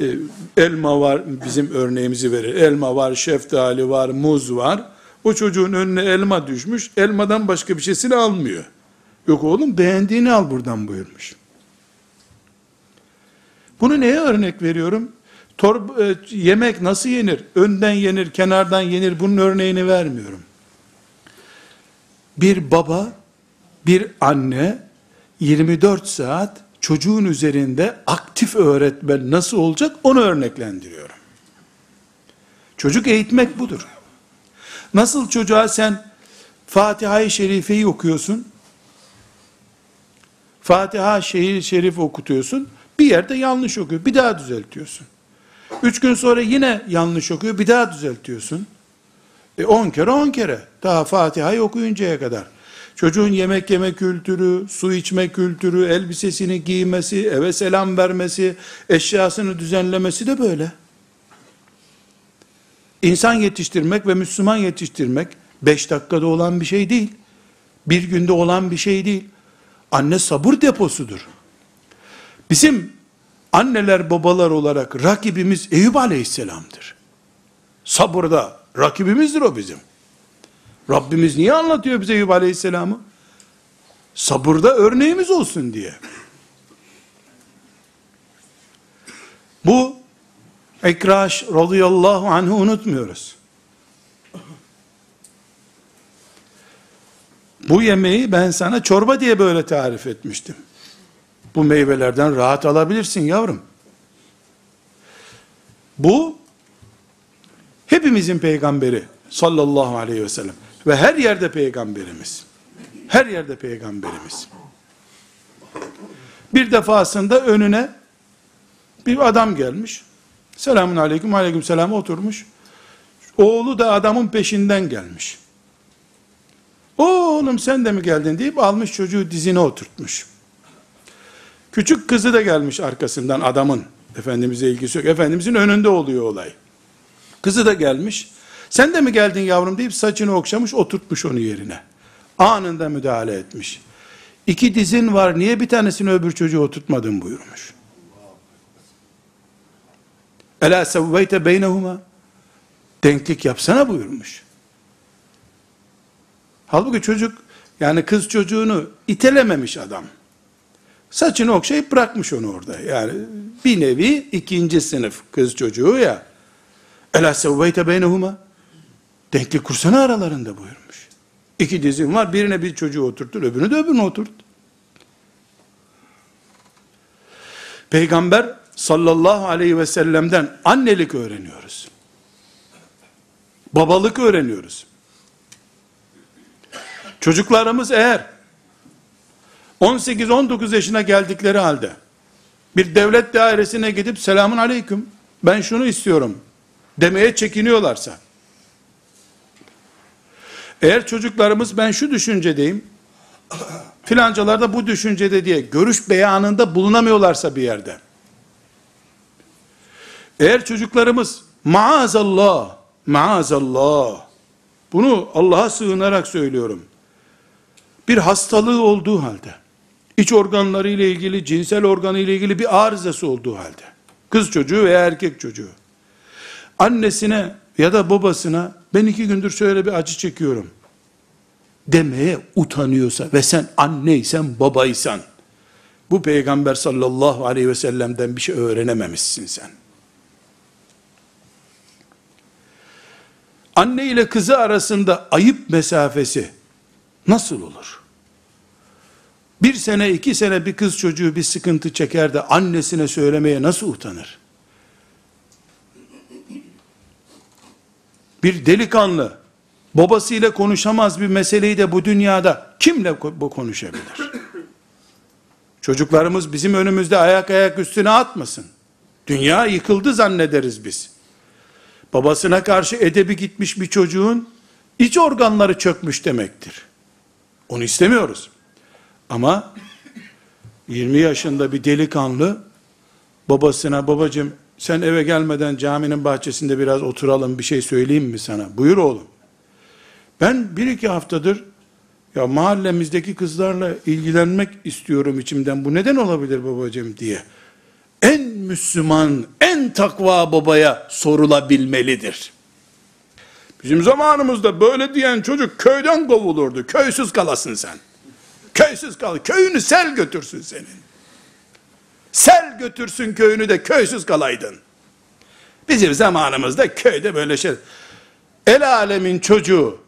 e, elma var bizim örneğimizi verir. Elma var, şeftali var, muz var. O çocuğun önüne elma düşmüş. Elmadan başka bir şeysini almıyor. Yok oğlum beğendiğini al buradan buyurmuş. Bunu neye örnek veriyorum? Torb, e, yemek nasıl yenir? Önden yenir, kenardan yenir. Bunun örneğini vermiyorum. Bir baba, bir anne 24 saat çocuğun üzerinde aktif öğretmen nasıl olacak onu örneklendiriyorum. Çocuk eğitmek budur. Nasıl çocuğa sen Fatiha-i Şerife'yi okuyorsun? Fatiha şehir şerif okutuyorsun. Bir yerde yanlış okuyor. Bir daha düzeltiyorsun. Üç gün sonra yine yanlış okuyor. Bir daha düzeltiyorsun. E on kere on kere. Daha Fatiha'yı okuyuncaya kadar. Çocuğun yemek yeme kültürü, su içme kültürü, elbisesini giymesi, eve selam vermesi, eşyasını düzenlemesi de böyle. İnsan yetiştirmek ve Müslüman yetiştirmek beş dakikada olan bir şey değil. Bir günde olan bir şey değil. Anne sabır deposudur. Bizim anneler babalar olarak rakibimiz Eyüp aleyhisselamdır. Sabırda rakibimizdir o bizim. Rabbimiz niye anlatıyor bize Eyüp aleyhisselamı? Sabırda örneğimiz olsun diye. Bu İkraş radıyallahu anh'ı unutmuyoruz. Bu yemeği ben sana çorba diye böyle tarif etmiştim. Bu meyvelerden rahat alabilirsin yavrum. Bu hepimizin peygamberi sallallahu aleyhi ve sellem ve her yerde peygamberimiz. Her yerde peygamberimiz. Bir defasında önüne bir adam gelmiş. Selamun aleyküm, aleyküm selam oturmuş. Oğlu da adamın peşinden gelmiş. Oğlum sen de mi geldin deyip almış çocuğu dizine oturtmuş. Küçük kızı da gelmiş arkasından adamın. Efendimiz'e ilgisi yok. Efendimiz'in önünde oluyor olay. Kızı da gelmiş. Sen de mi geldin yavrum deyip saçını okşamış oturtmuş onu yerine. Anında müdahale etmiş. İki dizin var niye bir tanesini öbür çocuğu oturtmadın buyurmuş. Ela sevveyte beynehuma denklik yapsana buyurmuş. Halbuki çocuk yani kız çocuğunu itelememiş adam. Saçını okşayıp bırakmış onu orada. Yani bir nevi ikinci sınıf kız çocuğu ya. Ela sevveyte beynehuma. Denklik kursana aralarında buyurmuş. İki dizim var. Birine bir çocuğu oturtur, öbürünü de öbürüne oturt. Peygamber sallallahu aleyhi ve sellem'den annelik öğreniyoruz. Babalık öğreniyoruz. Çocuklarımız eğer 18-19 yaşına geldikleri halde bir devlet dairesine gidip selamun aleyküm ben şunu istiyorum demeye çekiniyorlarsa eğer çocuklarımız ben şu düşüncedeyim filancalarda bu düşüncede diye görüş beyanında bulunamıyorlarsa bir yerde eğer çocuklarımız maazallah maazallah bunu Allah'a sığınarak söylüyorum bir hastalığı olduğu halde iç organları ile ilgili, cinsel organı ile ilgili bir arızası olduğu halde, kız çocuğu veya erkek çocuğu, annesine ya da babasına, ben iki gündür şöyle bir acı çekiyorum, demeye utanıyorsa ve sen anneysen, babaysan, bu peygamber sallallahu aleyhi ve sellem'den bir şey öğrenememişsin sen. Anne ile kızı arasında ayıp mesafesi nasıl olur? Bir sene iki sene bir kız çocuğu bir sıkıntı çeker de annesine söylemeye nasıl utanır? Bir delikanlı babasıyla konuşamaz bir meseleyi de bu dünyada kimle bu konuşabilir? Çocuklarımız bizim önümüzde ayak ayak üstüne atmasın. Dünya yıkıldı zannederiz biz. Babasına karşı edebi gitmiş bir çocuğun iç organları çökmüş demektir. Onu istemiyoruz. Ama 20 yaşında bir delikanlı babasına babacım sen eve gelmeden caminin bahçesinde biraz oturalım bir şey söyleyeyim mi sana? Buyur oğlum. Ben bir iki haftadır ya mahallemizdeki kızlarla ilgilenmek istiyorum içimden. Bu neden olabilir babacım diye. En Müslüman, en takva babaya sorulabilmelidir. Bizim zamanımızda böyle diyen çocuk köyden kovulurdu. Köysüz kalasın sen. Köysüz kal. Köyünü sel götürsün senin. Sel götürsün köyünü de köysüz kalaydın. Bizim zamanımızda köyde böyle şey. El alemin çocuğu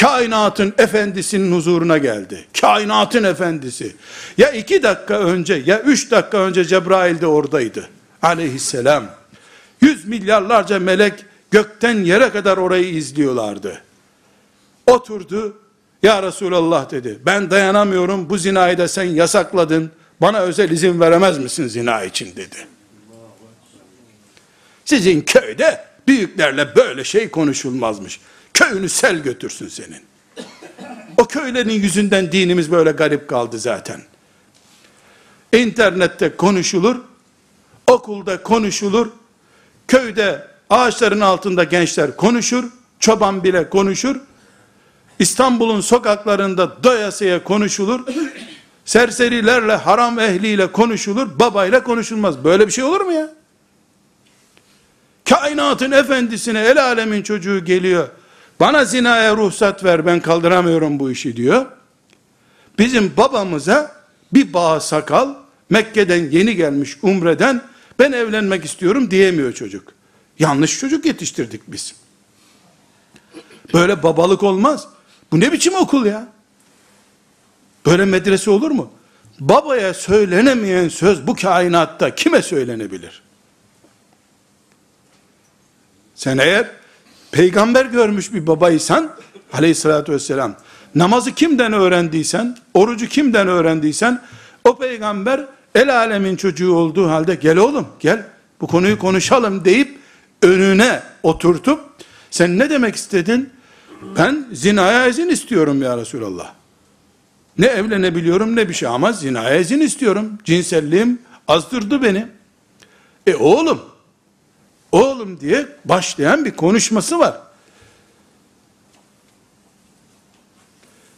kainatın efendisinin huzuruna geldi. Kainatın efendisi. Ya iki dakika önce ya üç dakika önce Cebrail de oradaydı. Aleyhisselam. Yüz milyarlarca melek gökten yere kadar orayı izliyorlardı. Oturdu ya Resulallah dedi. Ben dayanamıyorum. Bu zinayı da sen yasakladın. Bana özel izin veremez misin zina için dedi. Sizin köyde büyüklerle böyle şey konuşulmazmış. Köyünü sel götürsün senin. O köylerin yüzünden dinimiz böyle garip kaldı zaten. İnternette konuşulur, okulda konuşulur, köyde ağaçların altında gençler konuşur, çoban bile konuşur, İstanbul'un sokaklarında doyasıya konuşulur. Serserilerle, haram ehliyle konuşulur. Babayla konuşulmaz. Böyle bir şey olur mu ya? Kainatın efendisine el alemin çocuğu geliyor. Bana zinaya ruhsat ver ben kaldıramıyorum bu işi diyor. Bizim babamıza bir bağ sakal Mekke'den yeni gelmiş umreden ben evlenmek istiyorum diyemiyor çocuk. Yanlış çocuk yetiştirdik biz. Böyle babalık olmaz. Bu ne biçim okul ya? Böyle medrese olur mu? Babaya söylenemeyen söz bu kainatta kime söylenebilir? Sen eğer peygamber görmüş bir babaysan aleyhissalatü vesselam namazı kimden öğrendiysen, orucu kimden öğrendiysen o peygamber el alemin çocuğu olduğu halde gel oğlum gel bu konuyu konuşalım deyip önüne oturtup sen ne demek istedin? Ben zinaya izin istiyorum ya Resulallah. Ne evlenebiliyorum ne bir şey ama zinaya izin istiyorum. Cinselliğim azdırdı beni. E oğlum, oğlum diye başlayan bir konuşması var.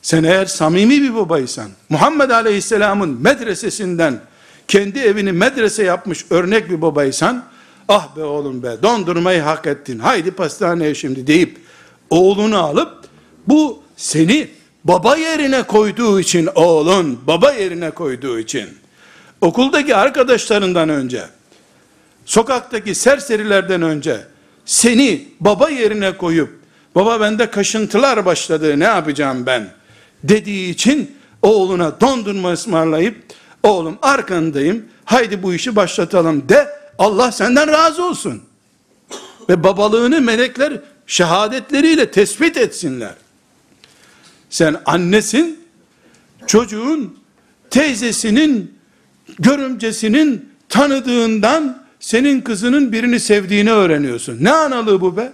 Sen eğer samimi bir babaysan, Muhammed Aleyhisselam'ın medresesinden kendi evini medrese yapmış örnek bir babaysan, ah be oğlum be dondurmayı hak ettin, haydi pastaneye şimdi deyip, oğlunu alıp, bu seni baba yerine koyduğu için oğlun, baba yerine koyduğu için, okuldaki arkadaşlarından önce, sokaktaki serserilerden önce, seni baba yerine koyup, baba bende kaşıntılar başladı ne yapacağım ben, dediği için, oğluna dondurma ısmarlayıp, oğlum arkandayım, haydi bu işi başlatalım de, Allah senden razı olsun. Ve babalığını melekler şehadetleriyle tespit etsinler. Sen annesin, çocuğun teyzesinin, görümcesinin tanıdığından senin kızının birini sevdiğini öğreniyorsun. Ne analığı bu be?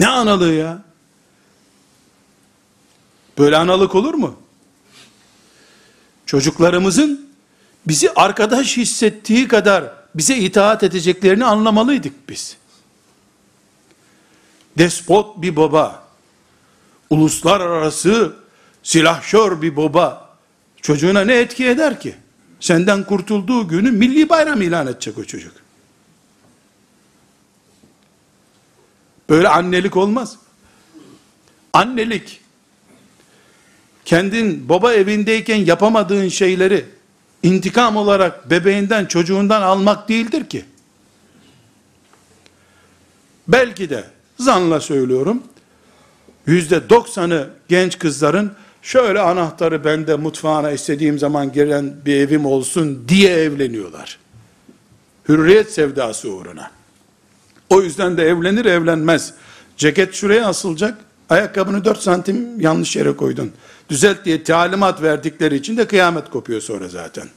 Ne analığı ya? Böyle analık olur mu? Çocuklarımızın bizi arkadaş hissettiği kadar bize itaat edeceklerini anlamalıydık biz. Despot bir baba, uluslararası silahşör bir baba çocuğuna ne etki eder ki? Senden kurtulduğu günü milli bayram ilan edecek o çocuk. Böyle annelik olmaz. Annelik kendin baba evindeyken yapamadığın şeyleri intikam olarak bebeğinden çocuğundan almak değildir ki. Belki de zanla söylüyorum yüzde doksanı genç kızların şöyle anahtarı bende mutfağına istediğim zaman giren bir evim olsun diye evleniyorlar. Hürriyet sevdası uğruna. O yüzden de evlenir evlenmez. Ceket şuraya asılacak. Ayakkabını 4 santim yanlış yere koydun. Düzelt diye talimat verdikleri için de kıyamet kopuyor sonra zaten.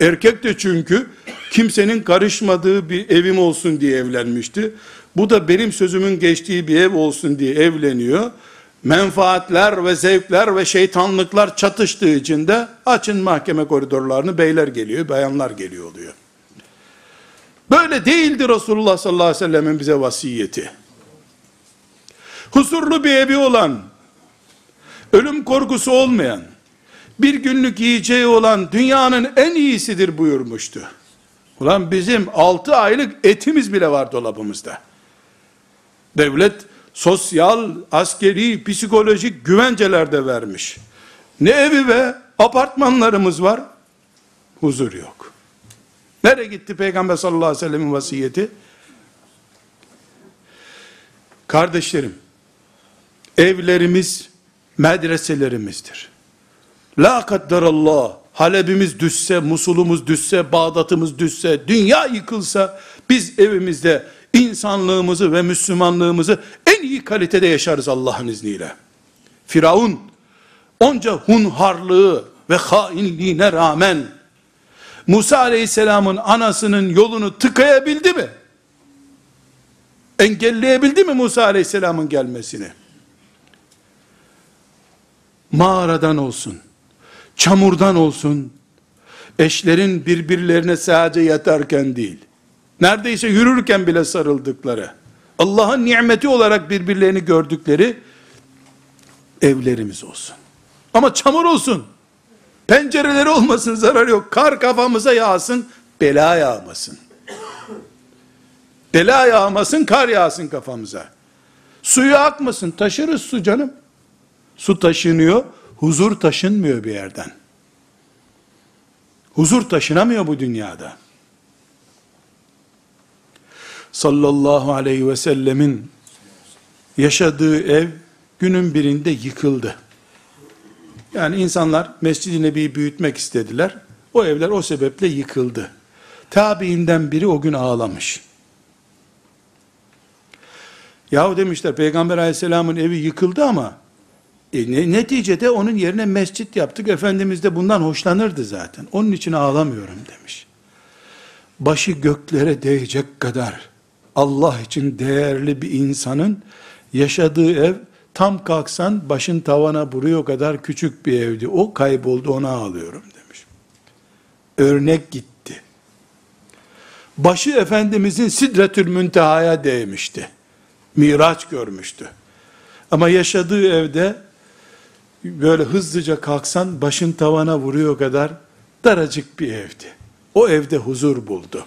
Erkek de çünkü kimsenin karışmadığı bir evim olsun diye evlenmişti. Bu da benim sözümün geçtiği bir ev olsun diye evleniyor. Menfaatler ve zevkler ve şeytanlıklar çatıştığı için de açın mahkeme koridorlarını beyler geliyor, bayanlar geliyor oluyor. Böyle değildi Resulullah sallallahu aleyhi ve sellemin bize vasiyeti. Huzurlu bir evi olan, ölüm korkusu olmayan, bir günlük yiyeceği olan dünyanın en iyisidir buyurmuştu. Ulan bizim 6 aylık etimiz bile var dolabımızda. Devlet sosyal, askeri, psikolojik güvenceler de vermiş. Ne evi ve apartmanlarımız var, huzur yok. Nereye gitti Peygamber sallallahu aleyhi ve sellemin vasiyeti? Kardeşlerim, evlerimiz medreselerimizdir. La kadderallah, Halep'imiz düşse, Musul'umuz düşse, Bağdat'ımız düşse, dünya yıkılsa, biz evimizde insanlığımızı ve Müslümanlığımızı en iyi kalitede yaşarız Allah'ın izniyle. Firavun, onca hunharlığı ve hainliğine rağmen, Musa aleyhisselamın anasının yolunu tıkayabildi mi? Engelleyebildi mi Musa aleyhisselamın gelmesini? Mağaradan olsun, çamurdan olsun, eşlerin birbirlerine sadece yatarken değil, neredeyse yürürken bile sarıldıkları, Allah'ın nimeti olarak birbirlerini gördükleri evlerimiz olsun. Ama çamur olsun, pencereleri olmasın zarar yok, kar kafamıza yağsın, bela yağmasın. Bela yağmasın, kar yağsın kafamıza. Suyu akmasın, taşırız su canım. Su taşınıyor, huzur taşınmıyor bir yerden. Huzur taşınamıyor bu dünyada. Sallallahu aleyhi ve sellemin yaşadığı ev günün birinde yıkıldı. Yani insanlar Mescid-i Nebi'yi büyütmek istediler. O evler o sebeple yıkıldı. Tabiinden biri o gün ağlamış. Yahu demişler Peygamber aleyhisselamın evi yıkıldı ama e, ne, neticede onun yerine mescit yaptık. Efendimiz de bundan hoşlanırdı zaten. Onun için ağlamıyorum demiş. Başı göklere değecek kadar Allah için değerli bir insanın yaşadığı ev tam kalksan başın tavana vuruyor kadar küçük bir evdi. O kayboldu ona ağlıyorum demiş. Örnek gitti. Başı Efendimizin Sidretül Münteha'ya değmişti. Miraç görmüştü. Ama yaşadığı evde böyle hızlıca kalksan başın tavana vuruyor kadar daracık bir evdi. O evde huzur buldu.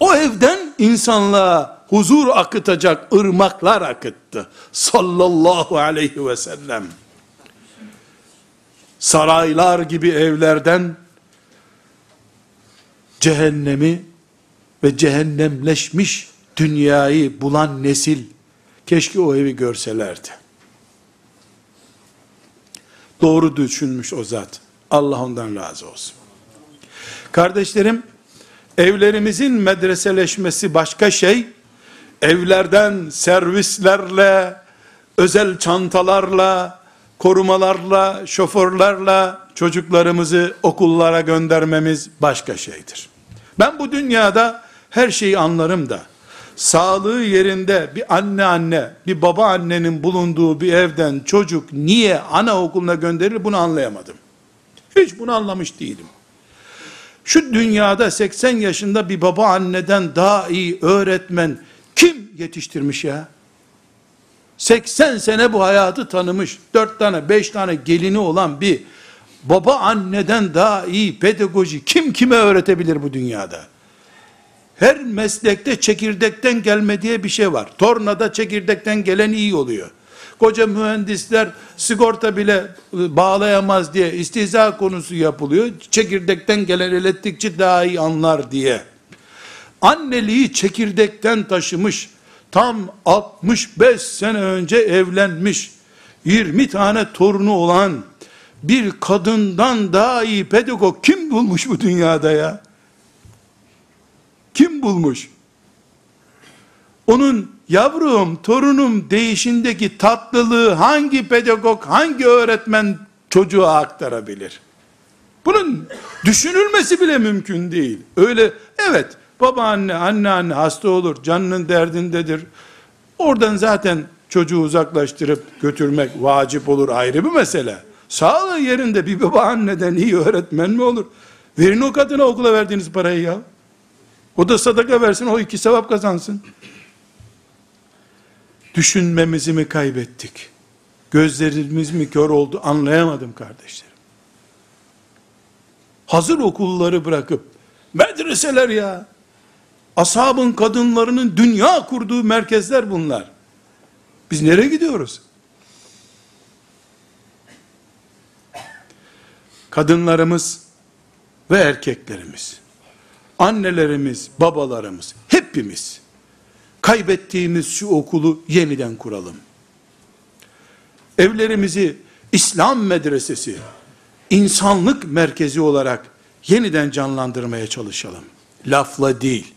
O evden insanlığa huzur akıtacak ırmaklar akıttı. Sallallahu aleyhi ve sellem. Saraylar gibi evlerden cehennemi ve cehennemleşmiş dünyayı bulan nesil keşke o evi görselerdi. Doğru düşünmüş o zat. Allah ondan razı olsun. Kardeşlerim, evlerimizin medreseleşmesi başka şey, evlerden servislerle, özel çantalarla, korumalarla, şoförlerle çocuklarımızı okullara göndermemiz başka şeydir. Ben bu dünyada her şeyi anlarım da, sağlığı yerinde bir anne anne, bir baba annenin bulunduğu bir evden çocuk niye anaokuluna gönderilir bunu anlayamadım. Hiç bunu anlamış değilim. Şu dünyada 80 yaşında bir baba anneden daha iyi öğretmen kim yetiştirmiş ya? 80 sene bu hayatı tanımış, 4 tane 5 tane gelini olan bir baba anneden daha iyi pedagoji kim kime öğretebilir bu dünyada? Her meslekte çekirdekten gelme diye bir şey var. Tornada çekirdekten gelen iyi oluyor. Koca mühendisler sigorta bile ıı, bağlayamaz diye istihza konusu yapılıyor. Çekirdekten gelen elektrikçi daha iyi anlar diye. Anneliği çekirdekten taşımış, tam 65 sene önce evlenmiş, 20 tane torunu olan bir kadından daha iyi pedagog kim bulmuş bu dünyada ya? Kim bulmuş? Onun yavrum, torunum değişindeki tatlılığı hangi pedagog, hangi öğretmen çocuğa aktarabilir? Bunun düşünülmesi bile mümkün değil. Öyle, evet, babaanne, anneanne hasta olur, canının derdindedir. Oradan zaten çocuğu uzaklaştırıp götürmek vacip olur ayrı bir mesele. Sağlığı yerinde bir babaanneden iyi öğretmen mi olur? Verin o kadına okula verdiğiniz parayı ya. O da sadaka versin, o iki sevap kazansın. Düşünmemizi mi kaybettik? Gözlerimiz mi kör oldu anlayamadım kardeşlerim. Hazır okulları bırakıp, medreseler ya, ashabın kadınlarının dünya kurduğu merkezler bunlar. Biz nereye gidiyoruz? Kadınlarımız ve erkeklerimiz, annelerimiz, babalarımız, hepimiz, kaybettiğimiz şu okulu yeniden kuralım. Evlerimizi İslam medresesi, insanlık merkezi olarak yeniden canlandırmaya çalışalım. Lafla değil,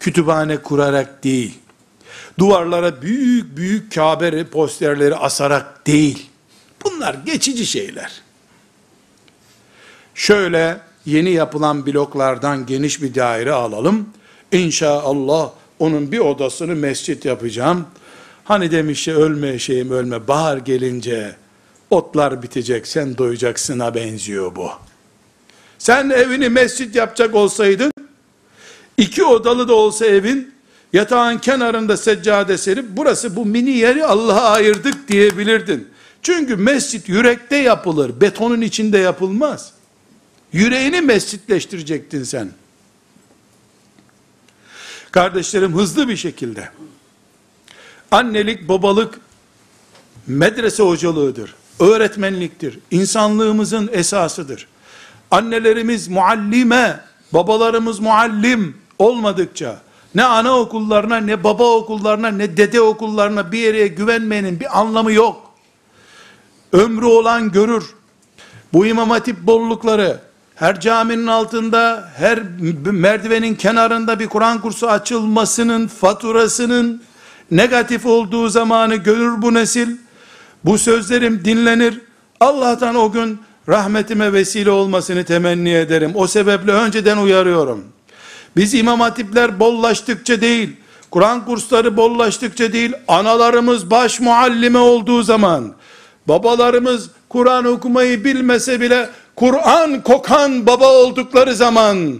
kütüphane kurarak değil, duvarlara büyük büyük Kabe posterleri asarak değil. Bunlar geçici şeyler. Şöyle yeni yapılan bloklardan geniş bir daire alalım. İnşallah onun bir odasını mescit yapacağım. Hani demiş ya ölme şeyim ölme bahar gelince otlar bitecek sen doyacaksına benziyor bu. Sen evini mescit yapacak olsaydın iki odalı da olsa evin yatağın kenarında seccade serip burası bu mini yeri Allah'a ayırdık diyebilirdin. Çünkü mescit yürekte yapılır betonun içinde yapılmaz. Yüreğini mescitleştirecektin sen. Kardeşlerim hızlı bir şekilde annelik, babalık medrese hocalığıdır. Öğretmenliktir. insanlığımızın esasıdır. Annelerimiz muallime, babalarımız muallim olmadıkça ne ana okullarına, ne baba okullarına, ne dede okullarına bir yere güvenmenin bir anlamı yok. Ömrü olan görür. Bu imam hatip bollukları, her caminin altında, her merdivenin kenarında bir Kur'an kursu açılmasının faturasının negatif olduğu zamanı görür bu nesil. Bu sözlerim dinlenir. Allah'tan o gün rahmetime vesile olmasını temenni ederim. O sebeple önceden uyarıyorum. Biz imam hatipler bollaştıkça değil, Kur'an kursları bollaştıkça değil, analarımız baş muallime olduğu zaman, babalarımız Kur'an okumayı bilmese bile, Kur'an kokan baba oldukları zaman,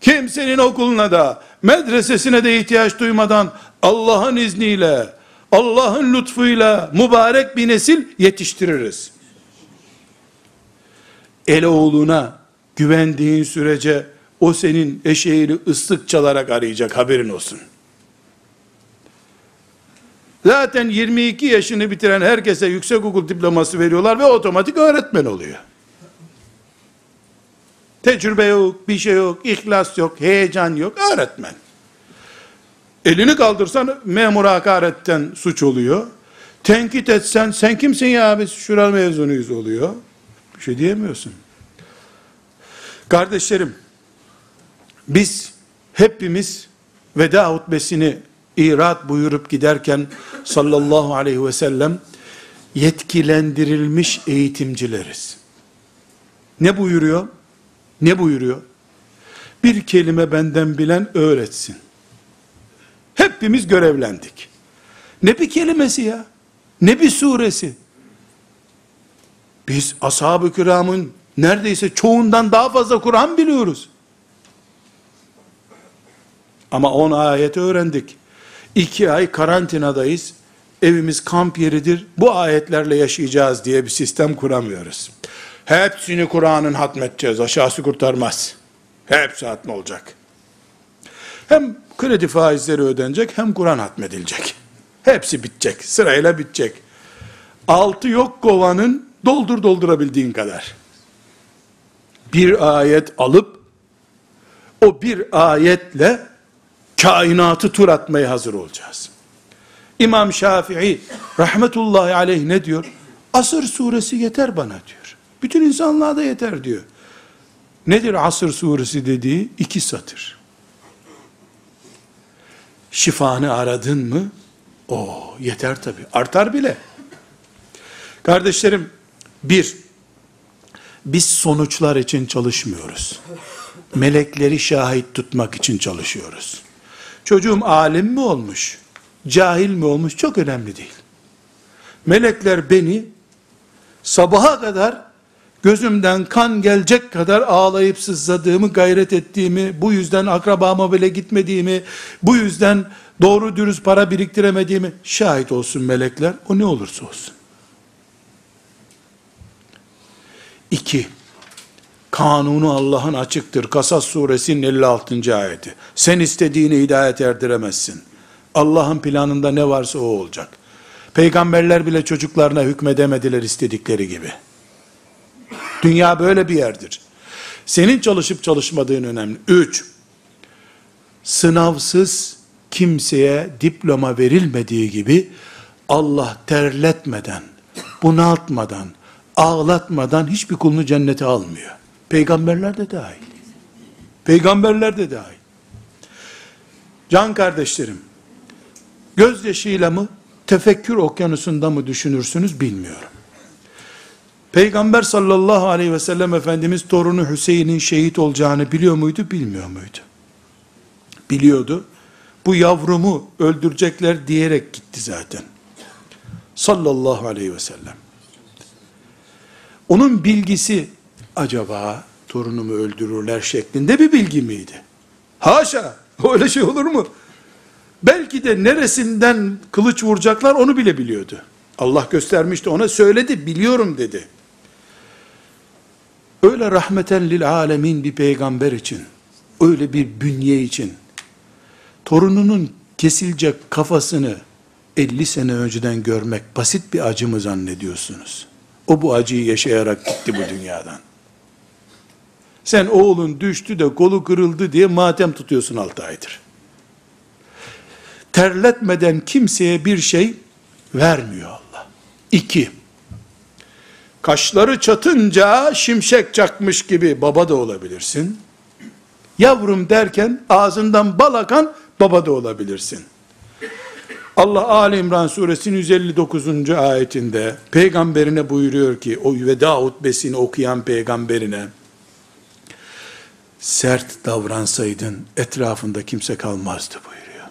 kimsenin okuluna da, medresesine de ihtiyaç duymadan, Allah'ın izniyle, Allah'ın lütfuyla mübarek bir nesil yetiştiririz. Eloğluna güvendiğin sürece o senin eşeğini ıslık çalarak arayacak haberin olsun. Zaten 22 yaşını bitiren herkese yüksek okul diploması veriyorlar ve otomatik öğretmen oluyor. Tecrübe yok, bir şey yok, ihlas yok, heyecan yok, öğretmen. Elini kaldırsan memur hakaretten suç oluyor. Tenkit etsen sen kimsin ya biz şura mezunuyuz oluyor. Bir şey diyemiyorsun. Kardeşlerim, biz hepimiz veda hutbesini irat buyurup giderken sallallahu aleyhi ve sellem yetkilendirilmiş eğitimcileriz. Ne buyuruyor? Ne buyuruyor? Bir kelime benden bilen öğretsin. Hepimiz görevlendik. Ne bir kelimesi ya? Ne bir suresi? Biz ashab-ı kiramın neredeyse çoğundan daha fazla Kur'an biliyoruz. Ama 10 ayet öğrendik. 2 ay karantinadayız. Evimiz kamp yeridir. Bu ayetlerle yaşayacağız diye bir sistem kuramıyoruz. Hepsini Kur'an'ın hatmedeceğiz. Aşağısı kurtarmaz. Hepsi hatm olacak. Hem kredi faizleri ödenecek hem Kur'an hatmedilecek. Hepsi bitecek. Sırayla bitecek. Altı yok kovanın doldur doldurabildiğin kadar. Bir ayet alıp o bir ayetle kainatı tur atmaya hazır olacağız. İmam Şafii rahmetullahi aleyh ne diyor? Asır suresi yeter bana diyor. Bütün insanlığa da yeter diyor. Nedir asır suresi dediği? iki satır. Şifanı aradın mı? O yeter tabi. Artar bile. Kardeşlerim, bir, biz sonuçlar için çalışmıyoruz. Melekleri şahit tutmak için çalışıyoruz. Çocuğum alim mi olmuş, cahil mi olmuş çok önemli değil. Melekler beni sabaha kadar gözümden kan gelecek kadar ağlayıp sızladığımı, gayret ettiğimi, bu yüzden akrabama bile gitmediğimi, bu yüzden doğru dürüst para biriktiremediğimi şahit olsun melekler. O ne olursa olsun. İki, kanunu Allah'ın açıktır. Kasas suresinin 56. ayeti. Sen istediğini hidayet erdiremezsin. Allah'ın planında ne varsa o olacak. Peygamberler bile çocuklarına hükmedemediler istedikleri gibi. Dünya böyle bir yerdir. Senin çalışıp çalışmadığın önemli. Üç, sınavsız kimseye diploma verilmediği gibi Allah terletmeden, bunaltmadan, ağlatmadan hiçbir kulunu cennete almıyor. Peygamberler de dahil. Peygamberler de dahil. Can kardeşlerim, gözyaşıyla mı, tefekkür okyanusunda mı düşünürsünüz bilmiyorum. Peygamber sallallahu aleyhi ve sellem Efendimiz torunu Hüseyin'in şehit olacağını biliyor muydu, bilmiyor muydu? Biliyordu. Bu yavrumu öldürecekler diyerek gitti zaten. Sallallahu aleyhi ve sellem. Onun bilgisi acaba torunumu öldürürler şeklinde bir bilgi miydi? Haşa! Öyle şey olur mu? Belki de neresinden kılıç vuracaklar onu bile biliyordu. Allah göstermişti ona söyledi biliyorum dedi. Öyle rahmeten lil alemin bir peygamber için, öyle bir bünye için, torununun kesilecek kafasını 50 sene önceden görmek basit bir acı mı zannediyorsunuz? O bu acıyı yaşayarak gitti bu dünyadan. Sen oğlun düştü de kolu kırıldı diye matem tutuyorsun 6 aydır. Terletmeden kimseye bir şey vermiyor Allah. İki, kaşları çatınca şimşek çakmış gibi baba da olabilirsin. Yavrum derken ağzından bal akan baba da olabilirsin. Allah Ali İmran suresinin 159. ayetinde peygamberine buyuruyor ki o veda hutbesini okuyan peygamberine sert davransaydın etrafında kimse kalmazdı buyuruyor.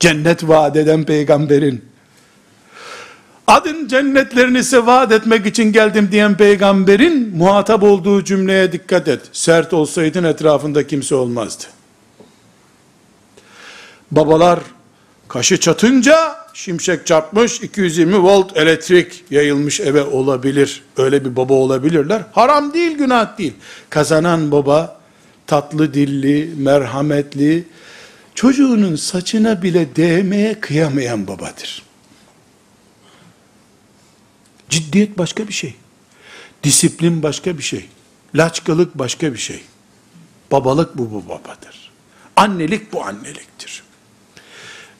cennet vaat eden peygamberin, adın cennetlerini size vaat etmek için geldim diyen peygamberin muhatap olduğu cümleye dikkat et. Sert olsaydın etrafında kimse olmazdı. Babalar kaşı çatınca şimşek çarpmış 220 volt elektrik yayılmış eve olabilir. Öyle bir baba olabilirler. Haram değil, günah değil. Kazanan baba tatlı dilli, merhametli, çocuğunun saçına bile değmeye kıyamayan babadır. Ciddiyet başka bir şey. Disiplin başka bir şey. Laçkalık başka bir şey. Babalık bu bu babadır. Annelik bu anneliktir.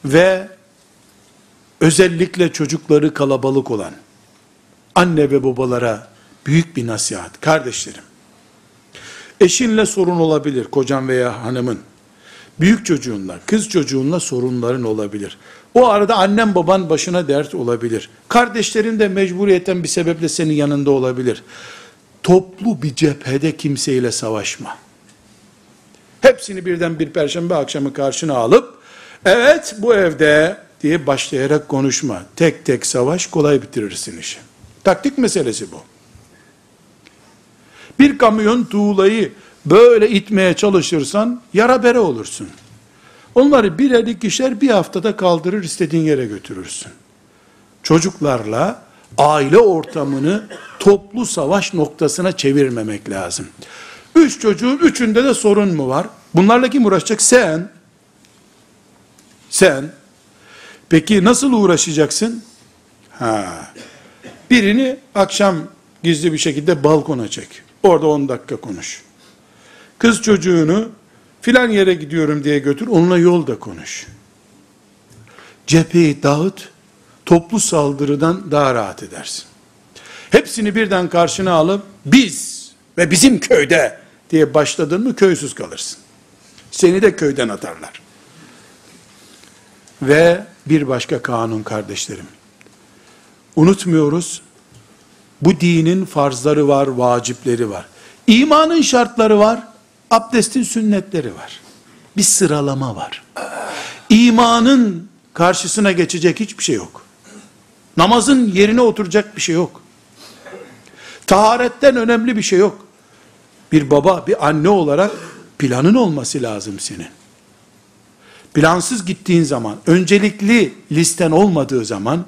Ve özellikle çocukları kalabalık olan anne ve babalara büyük bir nasihat. Kardeşlerim, eşinle sorun olabilir, kocan veya hanımın. Büyük çocuğunla, kız çocuğunla sorunların olabilir. O arada annem baban başına dert olabilir. Kardeşlerin de mecburiyetten bir sebeple senin yanında olabilir. Toplu bir cephede kimseyle savaşma. Hepsini birden bir perşembe akşamı karşına alıp, evet bu evde diye başlayarak konuşma. Tek tek savaş kolay bitirirsin işi. Taktik meselesi bu. Bir kamyon tuğlayı böyle itmeye çalışırsan yara bere olursun. Onları birer ikişer bir haftada kaldırır istediğin yere götürürsün. Çocuklarla aile ortamını toplu savaş noktasına çevirmemek lazım. Üç çocuğun üçünde de sorun mu var? Bunlarla kim uğraşacak? Sen. Sen. Peki nasıl uğraşacaksın? Ha. Birini akşam gizli bir şekilde balkona çek. Orada 10 dakika konuş. Kız çocuğunu filan yere gidiyorum diye götür, onunla yolda konuş. Cepheyi dağıt, toplu saldırıdan daha rahat edersin. Hepsini birden karşına alıp, biz ve bizim köyde diye başladın mı köysüz kalırsın. Seni de köyden atarlar. Ve bir başka kanun kardeşlerim. Unutmuyoruz, bu dinin farzları var, vacipleri var. İmanın şartları var, abdestin sünnetleri var. Bir sıralama var. İmanın karşısına geçecek hiçbir şey yok. Namazın yerine oturacak bir şey yok. Taharetten önemli bir şey yok. Bir baba, bir anne olarak planın olması lazım senin. Plansız gittiğin zaman, öncelikli listen olmadığı zaman,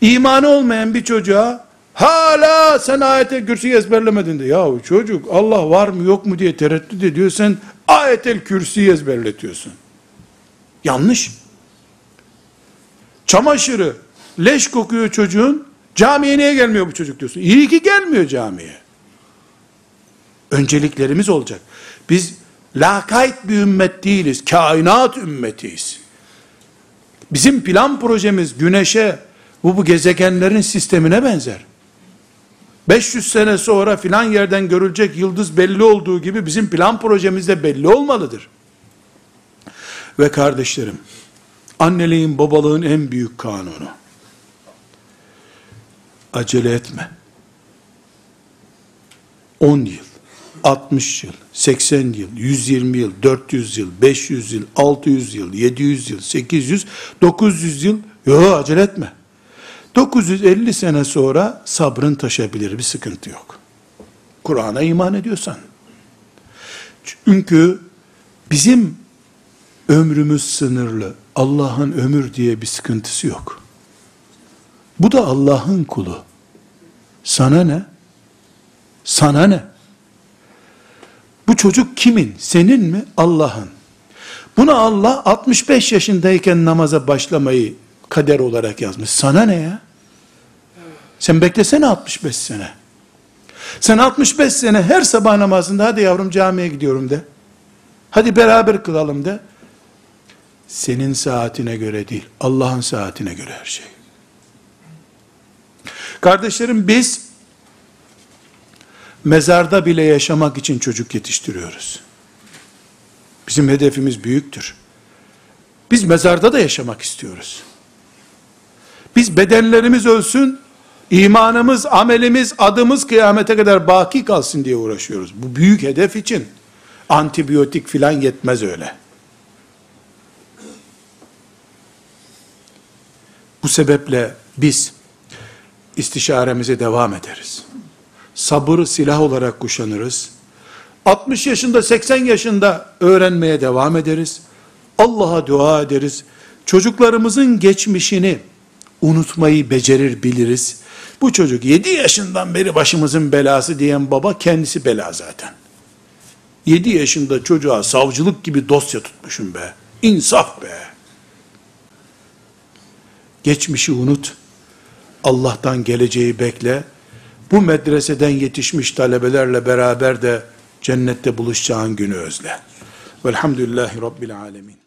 imanı olmayan bir çocuğa, hala sen ayet-el kürsüyü ezberlemedin de, yahu çocuk Allah var mı yok mu diye tereddüt ediyor, sen ayet-el kürsüyü ezberletiyorsun. Yanlış. Çamaşırı, leş kokuyor çocuğun, camiye niye gelmiyor bu çocuk diyorsun. İyi ki gelmiyor camiye. Önceliklerimiz olacak. Biz lakayt bir ümmet değiliz. Kainat ümmetiyiz. Bizim plan projemiz güneşe, bu, bu gezegenlerin sistemine benzer. 500 sene sonra filan yerden görülecek yıldız belli olduğu gibi bizim plan projemiz de belli olmalıdır. Ve kardeşlerim, anneliğin babalığın en büyük kanunu. Acele etme. 10 yıl, 60 yıl, 80 yıl, 120 yıl, 400 yıl, 500 yıl, 600 yıl, 700 yıl, 800, 900 yıl, yok acele etme. 950 sene sonra sabrın taşabilir bir sıkıntı yok. Kur'an'a iman ediyorsan. Çünkü bizim ömrümüz sınırlı. Allah'ın ömür diye bir sıkıntısı yok. Bu da Allah'ın kulu. Sana ne? Sana ne? Bu çocuk kimin? Senin mi? Allah'ın. Buna Allah 65 yaşındayken namaza başlamayı kader olarak yazmış. Sana ne ya? Sen beklesene 65 sene. Sen 65 sene her sabah namazında hadi yavrum camiye gidiyorum de. Hadi beraber kılalım de. Senin saatine göre değil, Allah'ın saatine göre her şey. Kardeşlerim biz mezarda bile yaşamak için çocuk yetiştiriyoruz. Bizim hedefimiz büyüktür. Biz mezarda da yaşamak istiyoruz. Biz bedenlerimiz ölsün, imanımız, amelimiz, adımız kıyamete kadar baki kalsın diye uğraşıyoruz. Bu büyük hedef için antibiyotik filan yetmez öyle. sebeple biz istişaremize devam ederiz. Sabırı silah olarak kuşanırız. 60 yaşında 80 yaşında öğrenmeye devam ederiz. Allah'a dua ederiz. Çocuklarımızın geçmişini unutmayı becerir biliriz. Bu çocuk 7 yaşından beri başımızın belası diyen baba kendisi bela zaten. 7 yaşında çocuğa savcılık gibi dosya tutmuşum be. İnsaf be. Geçmişi unut. Allah'tan geleceği bekle. Bu medreseden yetişmiş talebelerle beraber de cennette buluşacağın günü özle. Velhamdülillahi Rabbil Alemin.